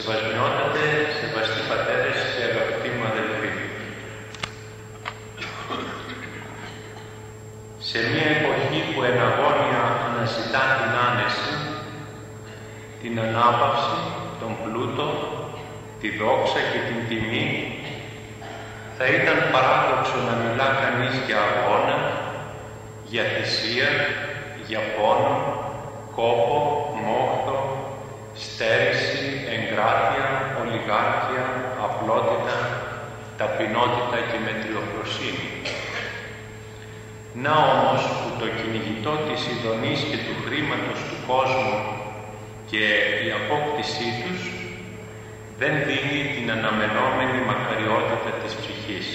Σεβασμιότατε, σεβαστοί πατέρες και αγαπητοί μου αδελφοί. Σε μια εποχή που εναγώνια αναζητά την άνεση, την ανάπαυση, τον πλούτο, τη δόξα και την τιμή, θα ήταν παράδοξο να μιλά κανείς για αγώνα, για θυσία, για πόνο, κόπο, μόχθο, στέρηση, εγκράτεια, ολιγάρχεια, απλότητα, ταπεινότητα και μετριοφροσύνη. Να όμως που το κυνηγητό της ειδονής και του χρήματος του κόσμου και η απόκτησή τους δεν δίνει την αναμενόμενη μακαριότητα της ψυχής.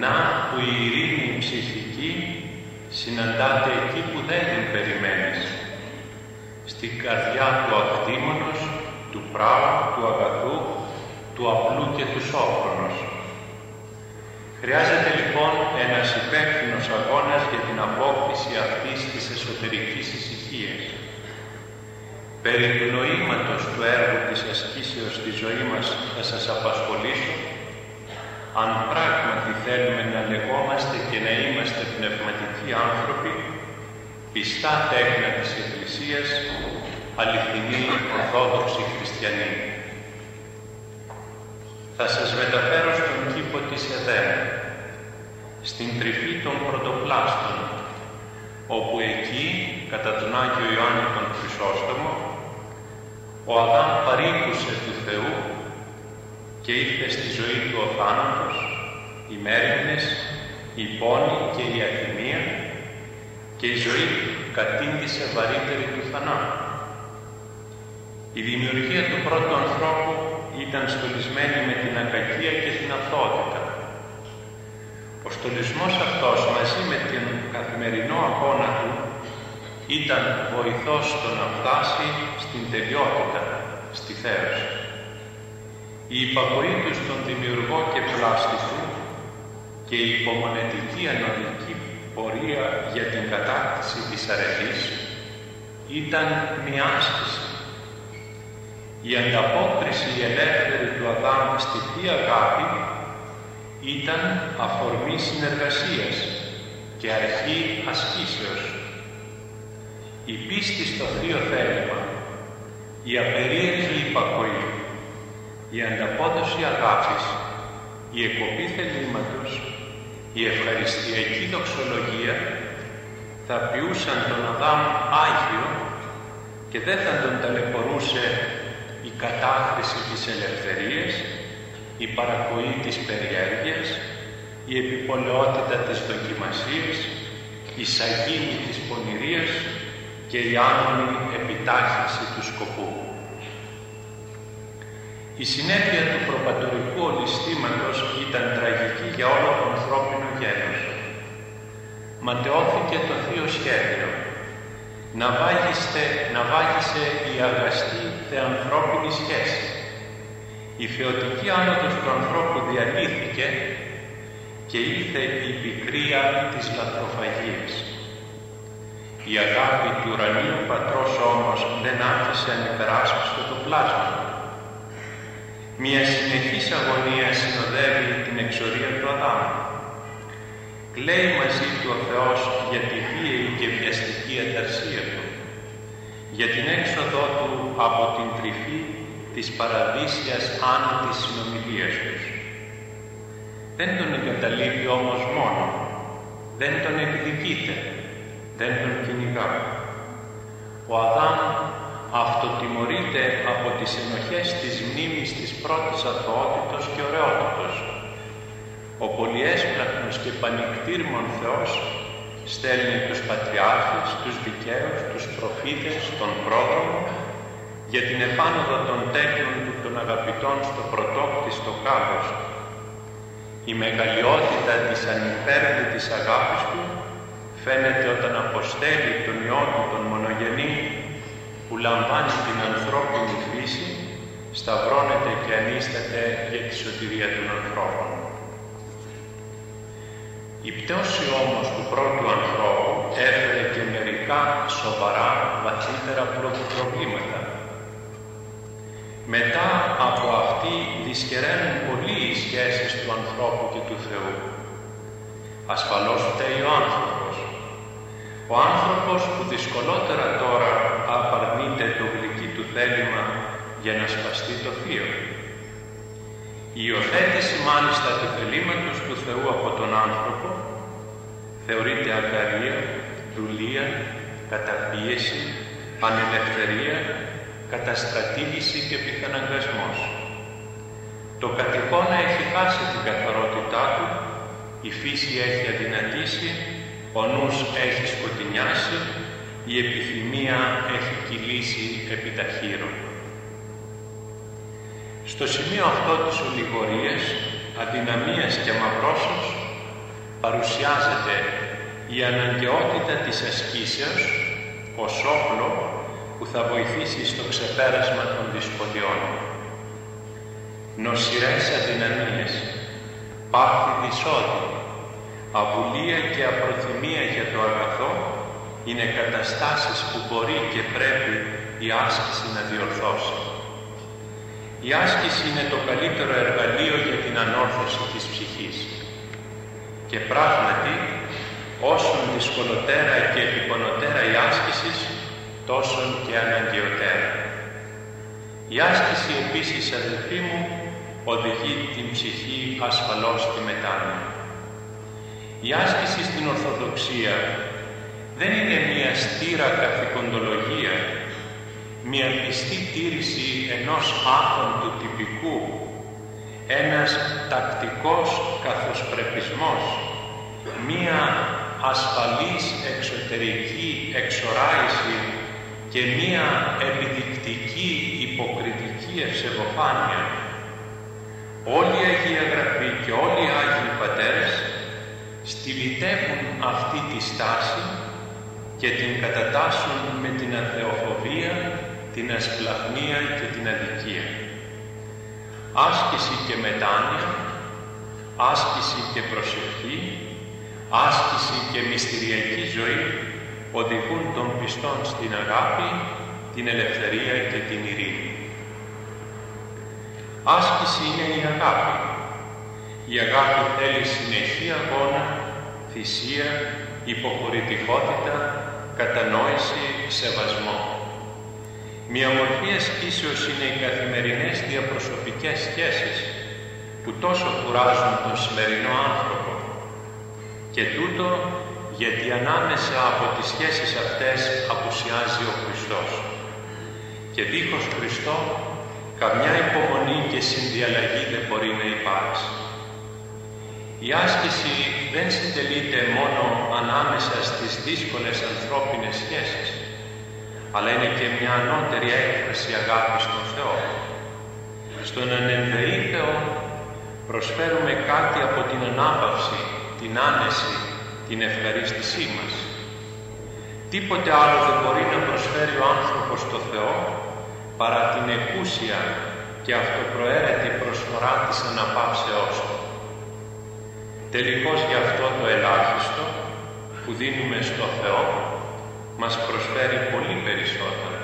Να που η ειρήνη ψυχική συναντάται εκεί που δεν την περιμένεις, στην καρδιά του ακτήμονος, του πράου, του αγαθού, του απλού και του σόφρονος. Χρειάζεται λοιπόν ένας υπεύθυνος αγώνας για την απόκτηση αυτής της εσωτερικής ησυχίας. Περί του νοήματος του έργου της ασκήσεως στη ζωή μας θα σας απασχολήσω, αν πράγματι θέλουμε να λεγόμαστε και να είμαστε πνευματικοί άνθρωποι, πιστά τέκνα της Εκκλησίας, αληθινοί Ορθόδοξοι Χριστιανοί. Θα σας μεταφέρω στον κήπο της Εδέμ, στην τρυφή των πρωτοπλάστων, όπου εκεί, κατά τον Άγιο Ιωάννη τον Χρυσόστομο, ο Αδάμ παρήκουσε του Θεού και ήρθε στη ζωή του ο θάνατος, οι μέρημνες, η πόνη και η ατιμία και η ζωή κατήντησε βαρύτερη του θανάτου. Η δημιουργία του πρώτου ανθρώπου ήταν στολισμένη με την ακακία και την αθότητα. Ο στολισμός αυτός μαζί με τον καθημερινό αγώνα του ήταν βοηθός στο να φτάσει στην τελειότητα, στη θέωση. Η υπακοή του στον δημιουργό και πλάστη του και η υπομονετική ανωδική πορεία για την κατάκτηση της αρετής ήταν μια άσκηση. Η ανταπόκριση ελεύθερη του Αδάμ στη Θεία Αγάπη ήταν αφορμή συνεργασίας και αρχή ασκήσεως. Η πίστη στο Θείο Θέλημα, η απερίεργη υπακοή, η ανταπόδοση αγάπης, η εκοπή θελήματος, η ευχαριστιακή δοξολογία θα ποιούσαν τον Αδάμ Άγιο και δεν θα τον ταλαιπωρούσε η κατάχρηση της ελευθερίας, η παρακοή της περιέργειας, η επιπολαιότητα της δοκιμασίας, η σαγίνη της πονηρίας και η άνομη επιτάχυνση του σκοπού. Η συνέπεια του προπατορικού ολιστήματος ήταν τραγική για όλο το ανθρώπινο γένος. Ματαιώθηκε το Θείο Σχέδιο. Να, βάγιστε, να βάγισε η αγαστή θεανθρώπινη σχέση. Η θεωτική άνοδος του ανθρώπου διαλύθηκε και ήρθε η πικρία της λαθροφαγίας. Η αγάπη του ουρανίου πατρός όμως δεν άφησε ανυπεράσπιστο το πλάσμα. Μια συνεχής αγωνία συνοδεύει την εξορία του Αδάμ. Κλαίει μαζί του ο Θεός για τη βίαιη και βιαστική ανταρσία του, για την έξοδό του από την τρυφή της παραδείσιας άνετης συνομιλίας τους. Δεν τον εγκαταλείπει όμως μόνο, δεν τον εκδικείται, δεν τον κυνηγά. Ο Αδάμ αυτοτιμωρείται από τις ενοχές της μνήμης της πρώτης αθωότητος και ωραιότητος. Ο πολυέσπραχνος και πανικτήρμον Θεός στέλνει τους πατριάρχες, τους δικαίους, τους προφήτες, τον πρόδρομο για την επάνωδο των τέκνων του των αγαπητών στο πρωτόκτιστο κάβος. Η μεγαλειότητα της ανυπέρβλητης αγάπης του φαίνεται όταν αποστέλει τον Υιό του τον μονογενή που λαμβάνει την ανθρώπινη φύση, σταυρώνεται και ανίσταται για τη σωτηρία των ανθρώπων. Η πτώση όμως του πρώτου ανθρώπου έφερε και μερικά σοβαρά βαθύτερα προβλήματα. Μετά από αυτή δυσκεραίνουν πολύ οι σχέσεις του ανθρώπου και του Θεού. Ασφαλώς φταίει ο άνθρωπος. Ο άνθρωπος που δυσκολότερα τώρα απαρνείται το γλυκί του θέλημα για να σπαστεί το θείο. Η υιοθέτηση μάλιστα του θελήματος του Θεού από τον άνθρωπο θεωρείται αγκαρία, δουλεία, καταπίεση, ανελευθερία, καταστρατήγηση και πιθαναγκασμός. Το κατοικώνα έχει χάσει την καθαρότητά του, η φύση έχει αδυνατήσει, ο νους έχει σκοτεινιάσει, η επιθυμία έχει κυλήσει επί τα Στο σημείο αυτό της ολιγορίας, αδυναμίας και μαυρώσεως, παρουσιάζεται η αναγκαιότητα της ασκήσεως ως όπλο που θα βοηθήσει στο ξεπέρασμα των δυσκολιών. Νοσηρές αδυναμίες, πάθη δυσόδη, αβουλία και απροθυμία για το αγαθό είναι καταστάσεις που μπορεί και πρέπει η άσκηση να διορθώσει. Η άσκηση είναι το καλύτερο εργαλείο για την ανόρθωση της ψυχής. Και πράγματι, όσον δυσκολοτέρα και επιπονοτέρα η άσκηση, τόσον και αναγκαιοτέρα. Η άσκηση επίσης, αδελφοί μου, οδηγεί την ψυχή ασφαλώς στη μετάνοια. Η άσκηση στην Ορθοδοξία δεν είναι μια στήρα καθηκοντολογία, μια πιστή τήρηση ενός άθοντου τυπικού, ένας τακτικός καθοσπρεπισμός, μία ασφαλής εξωτερική εξοράηση και μία επιδεικτική υποκριτική ευσεβοφάνεια. Όλοι οι Αγία Γραφή και όλοι οι Άγιοι Πατέρες στυλιτεύουν αυτή τη στάση και την κατατάσσουν με την αθεοφοβία, την ασπλαχνία και την αδικία. Άσκηση και μετάνοια, άσκηση και προσευχή, άσκηση και μυστηριακή ζωή οδηγούν τον πιστόν στην αγάπη, την ελευθερία και την ειρήνη. Άσκηση είναι η αγάπη. Η αγάπη θέλει συνεχή αγώνα, θυσία, υποχωρητικότητα, κατανόηση, σεβασμό. Μια μορφή ασκήσεως είναι οι καθημερινές διαπροσωπικές σχέσεις που τόσο κουράζουν τον σημερινό άνθρωπο και τούτο γιατί ανάμεσα από τις σχέσεις αυτές απουσιάζει ο Χριστός. Και δίχως Χριστό, καμιά υπομονή και συνδιαλλαγή δεν μπορεί να υπάρξει. Η άσκηση δεν συντελείται μόνο ανάμεσα στις δύσκολες ανθρώπινες σχέσεις, αλλά είναι και μια ανώτερη έκφραση αγάπης στον Θεό. Στον ανενδεή Θεό προσφέρουμε κάτι από την ανάπαυση, την άνεση, την ευχαρίστησή μας. Τίποτε άλλο δεν μπορεί να προσφέρει ο άνθρωπος στο Θεό παρά την εκούσια και αυτοπροαίρετη προσφορά της αναπαύσεώς του. Τελικώς γι' αυτό το ελάχιστο που δίνουμε στο Θεό μας προσφέρει πολύ περισσότερα.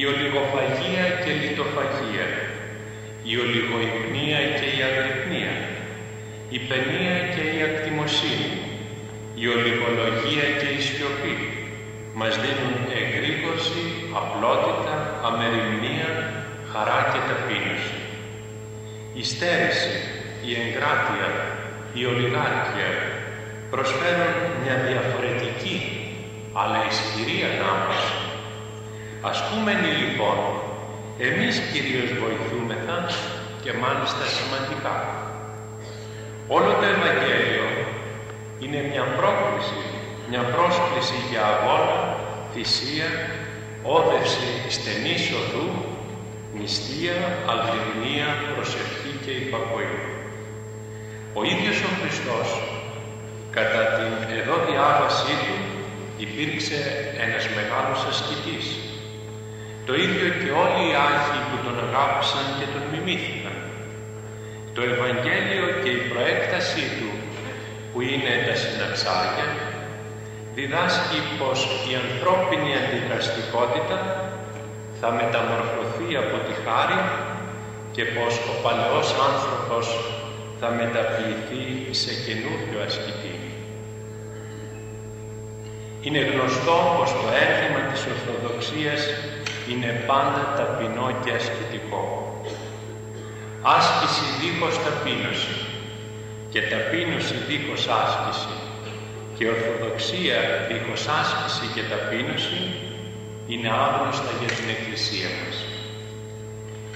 Η ολιγοφαγία και η λιτοφαγία, η ολιγοϊπνία και η αγρυπνία, η παινία και η ακτιμοσύνη, η ολιγολογία και η σιωπή μας δίνουν εγρήγορση, απλότητα, αμεριμνία, χαρά και ταπείνωση. Η στέρηση, η εγκράτεια, η ολιγάρκεια προσφέρουν μια διαφορετική αλλά ισχυρή ανάπτυξη. Ας πούμε λοιπόν, εμείς κυρίως βοηθούμεθα και μάλιστα σημαντικά. Όλο το Ευαγγέλιο είναι μια πρόκληση, μια πρόσκληση για αγώνα, θυσία, όδευση στενής οδού, νηστεία, αλθυμνία, προσευχή και υπακοή. Ο ίδιος ο Χριστός, κατά την εδώ διάβασή του, υπήρξε ένας μεγάλος ασκητής. Το ίδιο και όλοι οι Άγιοι που τον αγάπησαν και τον μιμήθηκαν. Το Ευαγγέλιο και η προέκτασή του, που είναι τα συναξάρια, διδάσκει πως η ανθρώπινη αντιδραστικότητα θα μεταμορφωθεί από τη χάρη και πως ο παλαιός άνθρωπος θα μεταποιηθεί σε καινούριο ασκητή. Είναι γνωστό πως το ένθυμα της Ορθοδοξίας είναι πάντα ταπεινό και ασκητικό. Άσκηση δίχως ταπείνωση και ταπείνωση δίχως άσκηση και Ορθοδοξία δίχως άσκηση και ταπείνωση είναι άγνωστα για την Εκκλησία μας.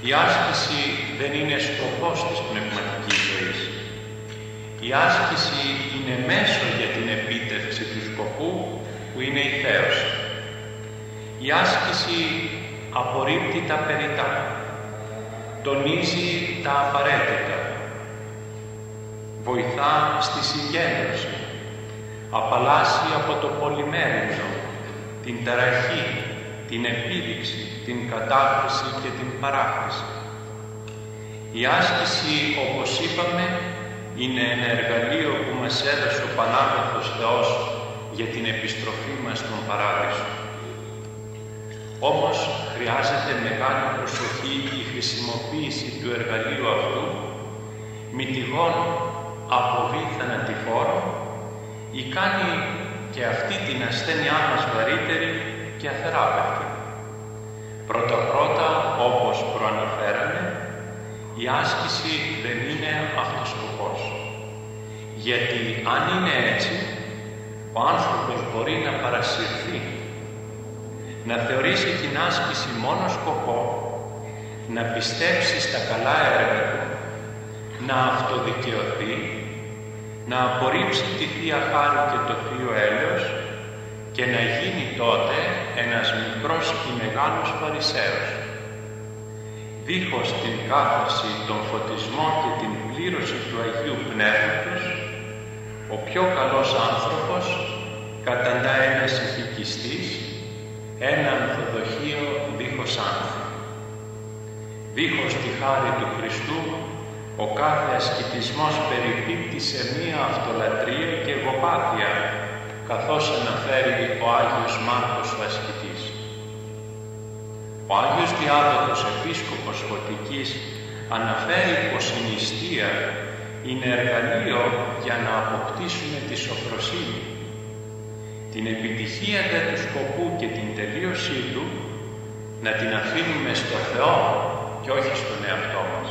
Η άσκηση δεν είναι σκοπός της πνευματικής ζωής. Η άσκηση είναι μέσο για την επίτευξη του σκοπού που είναι η θέωση. Η άσκηση απορρίπτει τα περιτά, τονίζει τα απαραίτητα, βοηθά στη συγκέντρωση, απαλλάσσει από το πολυμέρινο, την ταραχή, την επίδειξη, την κατάχρηση και την παράχρηση. Η άσκηση, όπως είπαμε, είναι ένα εργαλείο που μας έδωσε ο Πανάγαθος Θεός για την επιστροφή μας στον Παράδεισο. Όμως χρειάζεται μεγάλη προσοχή η χρησιμοποίηση του εργαλείου αυτού μη τυχόν αποβεί θανατηφόρο ή κάνει και αυτή την ασθένειά μας βαρύτερη και αθεράπευτη. Πρώτα-πρώτα, όπως προαναφέραμε, η άσκηση δεν είναι αυτός σκοπός. Γιατί αν είναι έτσι, ο άνθρωπος μπορεί να παρασυρθεί, να θεωρήσει την άσκηση μόνο σκοπό, να πιστέψει στα καλά έργα του, να αυτοδικαιωθεί, να απορρίψει τη Θεία Χάρη και το Θείο Έλεος και να γίνει τότε ένας μικρός ή μεγάλος Φαρισαίος. Δίχως την κάθαρση, τον φωτισμό και την πλήρωση του Αγίου Πνεύματος, ο πιο καλός άνθρωπος καταντά ένας ηθικιστής, ένα ανθοδοχείο δίχως άνθη. Δίχως τη χάρη του Χριστού, ο κάθε ασκητισμός περιπίπτει σε μία αυτολατρία και εγωπάθεια, καθώς αναφέρει ο Άγιος Μάρκος ο ασκητής. Ο Άγιος Διάδοχος Επίσκοπος Φωτικής αναφέρει πως η νηστεία είναι εργαλείο για να αποκτήσουμε τη σοφροσύνη. Την επιτυχία δε του σκοπού και την τελείωσή του να την αφήνουμε στο Θεό και όχι στον εαυτό μας.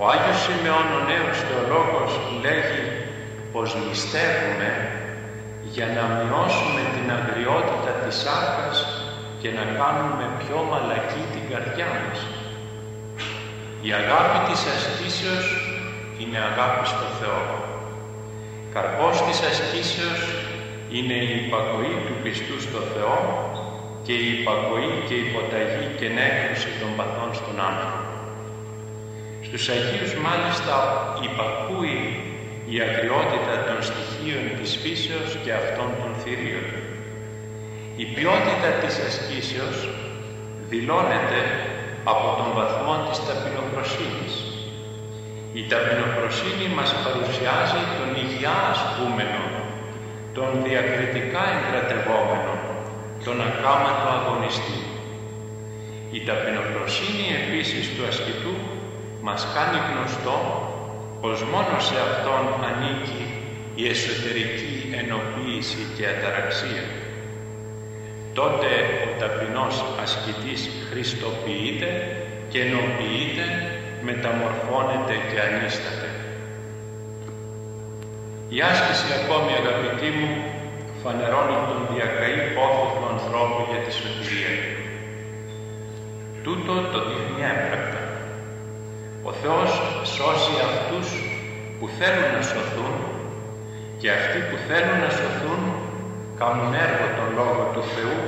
Ο Άγιος Σιμεών ο νέος θεολόγος λέγει πως νηστεύουμε για να μειώσουμε την αγριότητα της σάρκας και να κάνουμε πιο μαλακή την καρδιά μας. Η αγάπη της ασκήσεως είναι αγάπη στο Θεό. Καρπός της ασκήσεως είναι η υπακοή του πιστού στο Θεό και η υπακοή και η υποταγή και νέκρωση των παθών στον άνθρωπο. Στους Αγίους μάλιστα υπακούει η αγριότητα των στοιχείων της φύσεως και αυτών των θηρίων. Η ποιότητα της ασκήσεως δηλώνεται από τον βαθμό της ταπεινοφροσύνης. Η ταπεινοφροσύνη μας παρουσιάζει τον υγειά ασκούμενο, τον διακριτικά εγκρατευόμενο, τον ακάματο αγωνιστή. Η ταπεινοφροσύνη επίσης του ασκητού μας κάνει γνωστό πως μόνο σε Αυτόν ανήκει η εσωτερική ενοποίηση και αταραξία. Τότε ο ταπεινός ασκητής χριστοποιείται και ενοποιείται, μεταμορφώνεται και ανίσταται. Η άσκηση ακόμη αγαπητοί μου φανερώνει τον διακαή πόθο του ανθρώπου για τη σωτηρία. Τούτο το δείχνει έμπρακτα. Ο Θεός σώσει αυτούς που θέλουν να σωθούν και αυτοί που θέλουν να σωθούν κάνουν έργο τον Λόγο του Θεού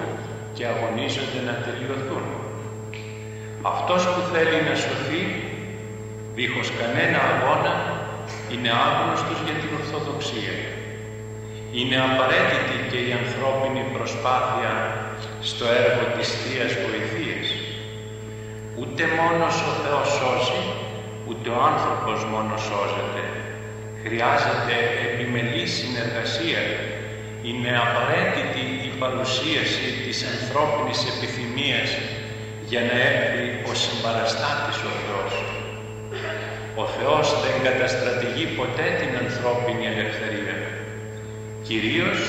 και αγωνίζονται να τελειωθούν. Αυτός που θέλει να σωθεί δίχως κανένα αγώνα είναι άγνωστος για την Ορθοδοξία. Είναι απαραίτητη και η ανθρώπινη προσπάθεια στο έργο της Θείας Βοηθείας. Ούτε μόνος ο Θεός σώσει, ούτε ο άνθρωπος μόνος σώζεται. Χρειάζεται επιμελή συνεργασία. Είναι απαραίτητη η παρουσίαση της ανθρώπινης επιθυμίας για να έρθει ο συμπαραστάτης ο Θεός. Ο Θεός δεν καταστρατηγεί ποτέ την ανθρώπινη ελευθερία. Κυρίως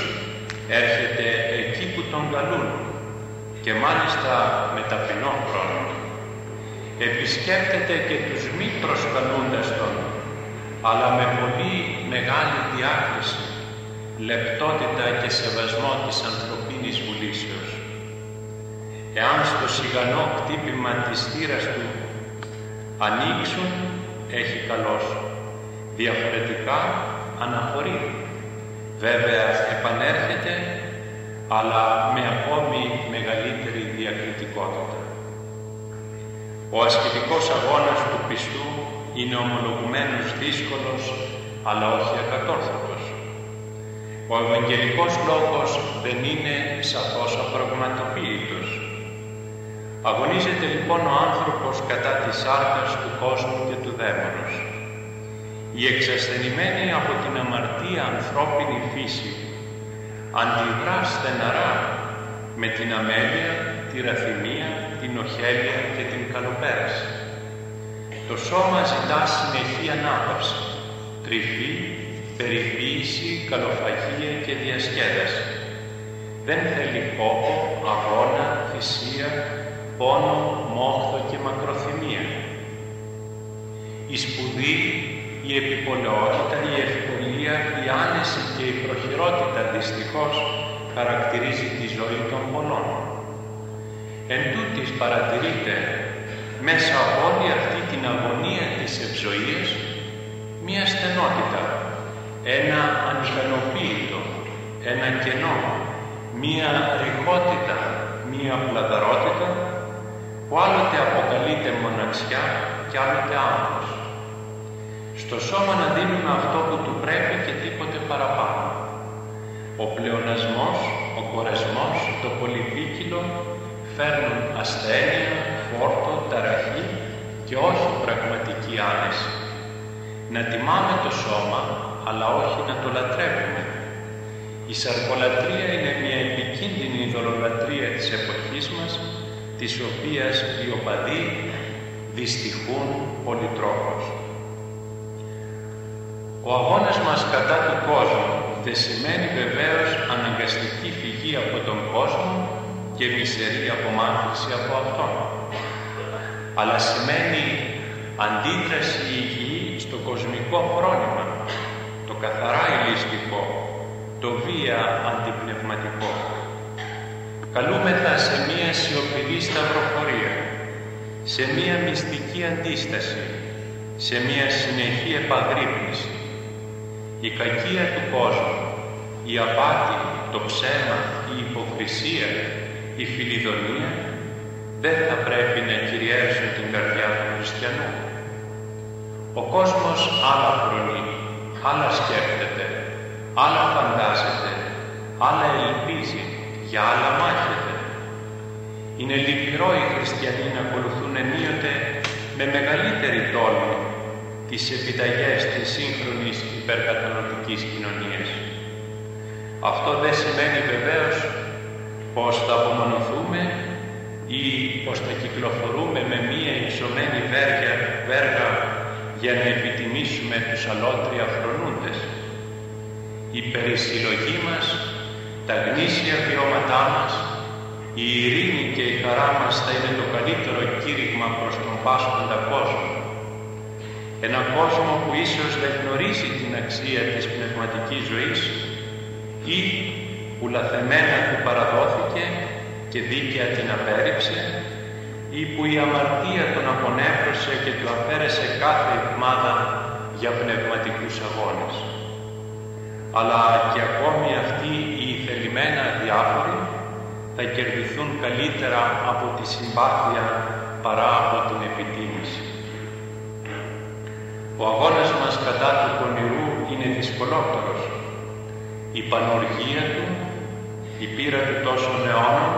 έρχεται εκεί που τον καλούν και μάλιστα με ταπεινό χρόνο. Επισκέπτεται και τους μη προσκαλούντας τον, αλλά με πολύ μεγάλη διάκριση, λεπτότητα και σεβασμό της ανθρωπίνης βουλήσεως. Εάν στο σιγανό χτύπημα της θύρας του ανοίξουν, έχει καλός. Διαφορετικά αναχωρεί. Βέβαια επανέρχεται, αλλά με ακόμη μεγαλύτερη διακριτικότητα. Ο ασκητικός αγώνας του πιστού είναι ομολογουμένος δύσκολος, αλλά όχι ακατόρθωτος. Ο Ευαγγελικός Λόγος δεν είναι σαφώς απραγματοποιητός. Αγωνίζεται λοιπόν ο άνθρωπος κατά της άρκας του κόσμου και του δαίμονος. Η εξασθενημένη από την αμαρτία ανθρώπινη φύση αντιδρά στεναρά με την αμέλεια, τη ραθυμία, την οχέλεια και την καλοπέραση. Το σώμα ζητά συνεχή ανάπαυση, τρυφή, περιποίηση, καλοφαγία και διασκέδαση. Δεν θέλει κόπο, αγώνα, θυσία, πόνο, μόχθο και μακροθυμία. Η σπουδή, η επιπολαιότητα, η ευκολία, η άνεση και η προχειρότητα δυστυχώς χαρακτηρίζει τη ζωή των πολλών. Εν τούτης παρατηρείται μέσα από όλη αυτή την αγωνία της ευζοίας μία στενότητα, ένα ανικανοποίητο, ένα κενό, μία ρηχότητα, μία πλαδαρότητα που άλλοτε αποκαλείται μοναξιά και άλλοτε άγχος. Στο σώμα να δίνουμε αυτό που του πρέπει και τίποτε παραπάνω. Ο πλεονασμός, ο κορεσμός, το πολυπίκυλο φέρνουν ασθένεια, φόρτο, ταραχή και όχι πραγματική άνεση. Να τιμάμε το σώμα, αλλά όχι να το λατρεύουμε. Η σαρκολατρία είναι μια επικίνδυνη ειδωλολατρία της εποχής μας, της οποίας οι οπαδοί δυστυχούν πολυτρόπως. Ο αγώνας μας κατά του κόσμου δεν σημαίνει βεβαίως αναγκαστική φυγή από τον κόσμο και μισερή απομάκρυνση από αυτόν. Αλλά σημαίνει αντίδραση υγιή στο κοσμικό φρόνημα, το καθαρά ηλιστικό, το βία αντιπνευματικό. Καλούμεθα σε μία σιωπηρή σταυροφορία, σε μία μυστική αντίσταση, σε μία συνεχή επαγρύπνηση. Η κακία του κόσμου, η απάτη, το ψέμα, η υποκρισία, η φιλιδονία δεν θα πρέπει να κυριεύσουν την καρδιά του χριστιανού. Ο κόσμος άλλα φρονεί, άλλα σκέφτεται, άλλα φαντάζεται, άλλα ελπίζει, για άλλα μάχεται. Είναι λυπηρό οι χριστιανοί να ακολουθούν ενίοτε με μεγαλύτερη τόλμη τις επιταγές της σύγχρονης υπερκατανοτικής κοινωνίας. Αυτό δεν σημαίνει βεβαίως πως θα απομονωθούμε ή πως θα κυκλοφορούμε με μία υψωμένη βέργα, βέργα για να επιτιμήσουμε τους αλότρια φρονούντες. Η περισυλλογή μας, τα γνήσια βιώματά μας, η ειρήνη και η χαρά μας θα είναι το καλύτερο κήρυγμα προς τον πάσχοντα κόσμο. Ένα κόσμο που ίσως δεν γνωρίζει την αξία της πνευματικής ζωής ή που λαθεμένα του παραδόθηκε και δίκαια την απέρριψε ή που η αμαρτία τον απονέφρωσε και του αφαίρεσε κάθε εβδομάδα για πνευματικούς αγώνες. Αλλά και ακόμη αυτοί οι θελημένα διάφοροι θα κερδιθούν καλύτερα από τη συμπάθεια παρά από την επιτίμηση. Ο αγώνας μας κατά του πονηρού είναι δυσκολότερος. Η πανοργία του, η πείρα του τόσων αιώνων,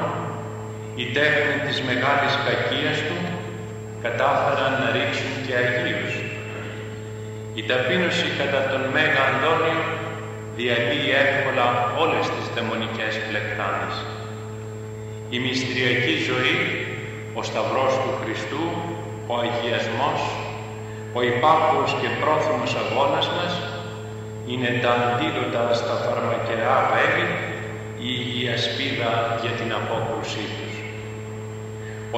η τέχνη της μεγάλης κακίας του κατάφεραν να ρίξουν και Αγίους. Η ταπείνωση κατά τον Μέγα Αντώνιο διαλύει εύκολα όλες τις δαιμονικές πλεκτάνες. Η μυστηριακή ζωή, ο Σταυρός του Χριστού, ο αγιασμός, ο υπάκουος και πρόθυμος αγώνας μας είναι τα αντίδοτα στα φαρμακερά βέλη ή η ασπίδα για την απόκρουσή τους.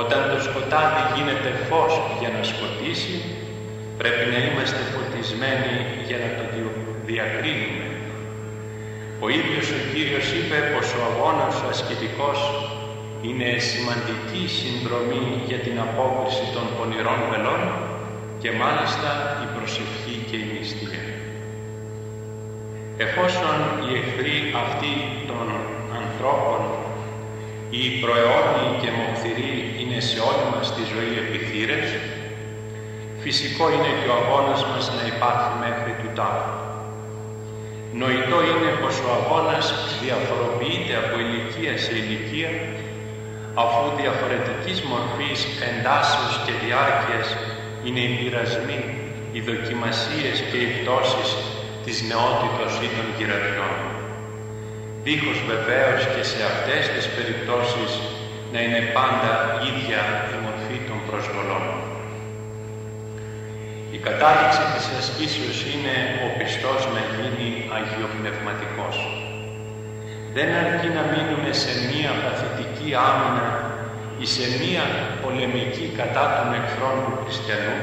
Όταν το σκοτάδι γίνεται φως για να σκοτήσει, πρέπει να είμαστε φωτισμένοι για να το διακρίνουμε. Ο ίδιος ο Κύριος είπε πως ο αγώνας ο ασκητικός είναι σημαντική συνδρομή για την απόκριση των πονηρών μελών και μάλιστα η προσευχή και η νηστεία. Εφόσον οι εχθροί αυτοί των ανθρώπων, οι προαιώνιοι και μοχθηροί είναι σε όλη μας τη ζωή επιθύρες, φυσικό είναι και ο αγώνας μας να υπάρχει μέχρι του τάφου. Νοητό είναι πως ο αγώνας διαφοροποιείται από ηλικία σε ηλικία αφού διαφορετικής μορφής εντάσεως και διάρκειας είναι οι πειρασμοί, οι δοκιμασίες και οι πτώσεις της νεότητος ή των γυρατιών. Δίχως βεβαίως και σε αυτές τις περιπτώσεις να είναι πάντα ίδια η μορφή των προσβολών. Η κατάληξη της ασκήσεως είναι ο πιστός να γίνει αγιοπνευματικός. Δεν αρκεί να μείνουμε σε μία παθητική άμυνα ή σε μία πολεμική κατά των εχθρών του χριστιανού,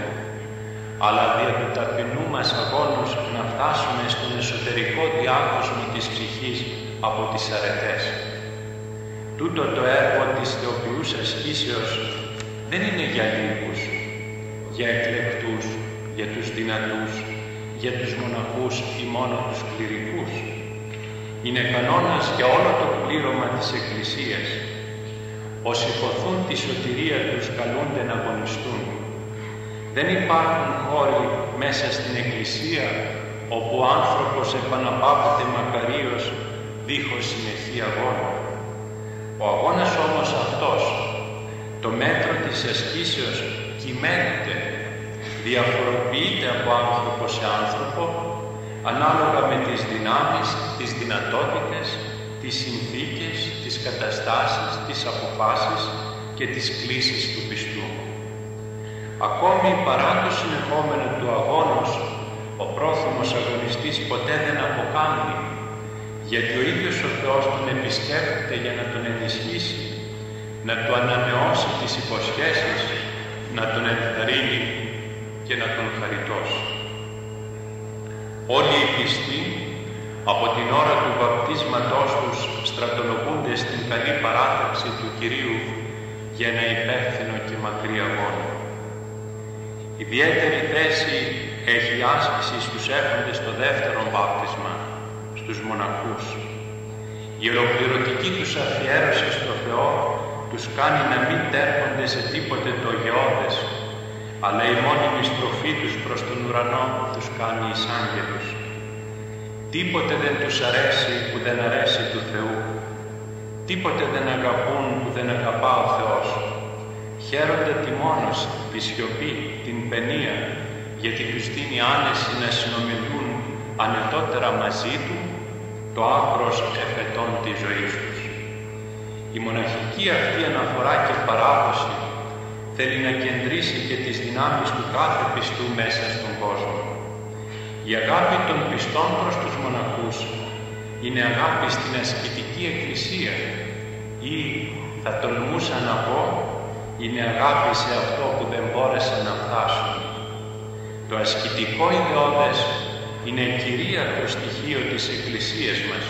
αλλά δια του ταπεινού μας αγώνους να φτάσουμε στον εσωτερικό διάκοσμο της ψυχής από τις αρετές. Τούτο το έργο της θεοποιούς ασκήσεως δεν είναι για λίγους, για εκλεκτούς, για τους δυνατούς, για τους μοναχούς ή μόνο τους κληρικούς. Είναι κανόνας για όλο το πλήρωμα της Εκκλησίας. Όσοι ποθούν τη σωτηρία τους καλούνται να αγωνιστούν. Δεν υπάρχουν χώροι μέσα στην Εκκλησία όπου ο άνθρωπος επαναπάβεται μακαρίως δίχως συνεχή αγώνα. Ο αγώνας όμως αυτός, το μέτρο της ασκήσεως κυμαίνεται, διαφοροποιείται από άνθρωπο σε άνθρωπο, ανάλογα με τις δυνάμεις, τις δυνατότητες, τις συνθήκες, τις καταστάσεις, τις αποφάσεις και τις κλήσεις του πιστού. Ακόμη παρά το συνεχόμενο του αγώνος, ο πρόθυμος αγωνιστής ποτέ δεν αποκάνει γιατί ο ίδιος ο Θεός τον επισκέπτεται για να τον ενισχύσει, να του ανανεώσει τις υποσχέσεις, να τον ενθαρρύνει και να τον χαριτώσει. Όλοι οι πιστοί από την ώρα του βαπτίσματός τους στρατολογούνται στην καλή παράθεξη του Κυρίου για ένα υπεύθυνο και μακρύ αγώνα. Ιδιαίτερη θέση έχει η άσκηση στους έρχοντες στο δεύτερο βάπτισμα, στους μοναχούς. Η ολοκληρωτική τους αφιέρωση στο Θεό τους κάνει να μην τέρχονται σε τίποτε το γεώδες, αλλά η μόνιμη στροφή τους προς τον ουρανό τους κάνει εις άγγελους. Τίποτε δεν τους αρέσει που δεν αρέσει του Θεού. Τίποτε δεν αγαπούν που δεν αγαπά ο Θεός. Χαίρονται τη μόνος, τη σιωπή, την παινία, γιατί τους δίνει άνεση να συνομιλούν ανετότερα μαζί Του το άκρος εφετών της ζωής τους. Η μοναχική αυτή αναφορά και παράδοση θέλει να κεντρήσει και τις δυνάμεις του κάθε πιστού μέσα στον κόσμο. Η αγάπη των πιστών προς τους μοναχούς είναι αγάπη στην ασκητική εκκλησία ή θα τολμούσα να πω είναι αγάπη σε αυτό που δεν μπόρεσαν να φτάσουν. Το ασκητικό ιδεώδες είναι κυρίαρχο στοιχείο της Εκκλησίας μας.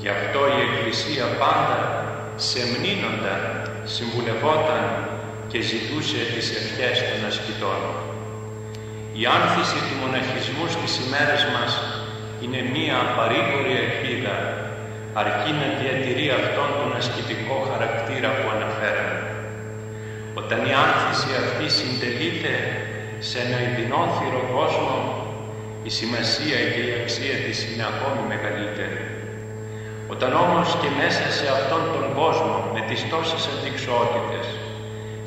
Γι' αυτό η Εκκλησία πάντα σε μνήνοντα συμβουλευόταν και ζητούσε τις ευχές των ασκητών. Η άνθηση του μοναχισμού στις ημέρες μας είναι μία παρήγορη ελπίδα αρκεί να διατηρεί αυτόν τον ασκητικό χαρακτήρα που αναφέραμε. Όταν η άνθηση αυτή συντελείται σε ένα ειδινόθυρο κόσμο η σημασία και η αξία της είναι ακόμη μεγαλύτερη. Όταν όμως και μέσα σε αυτόν τον κόσμο με τις τόσες αντικσότητες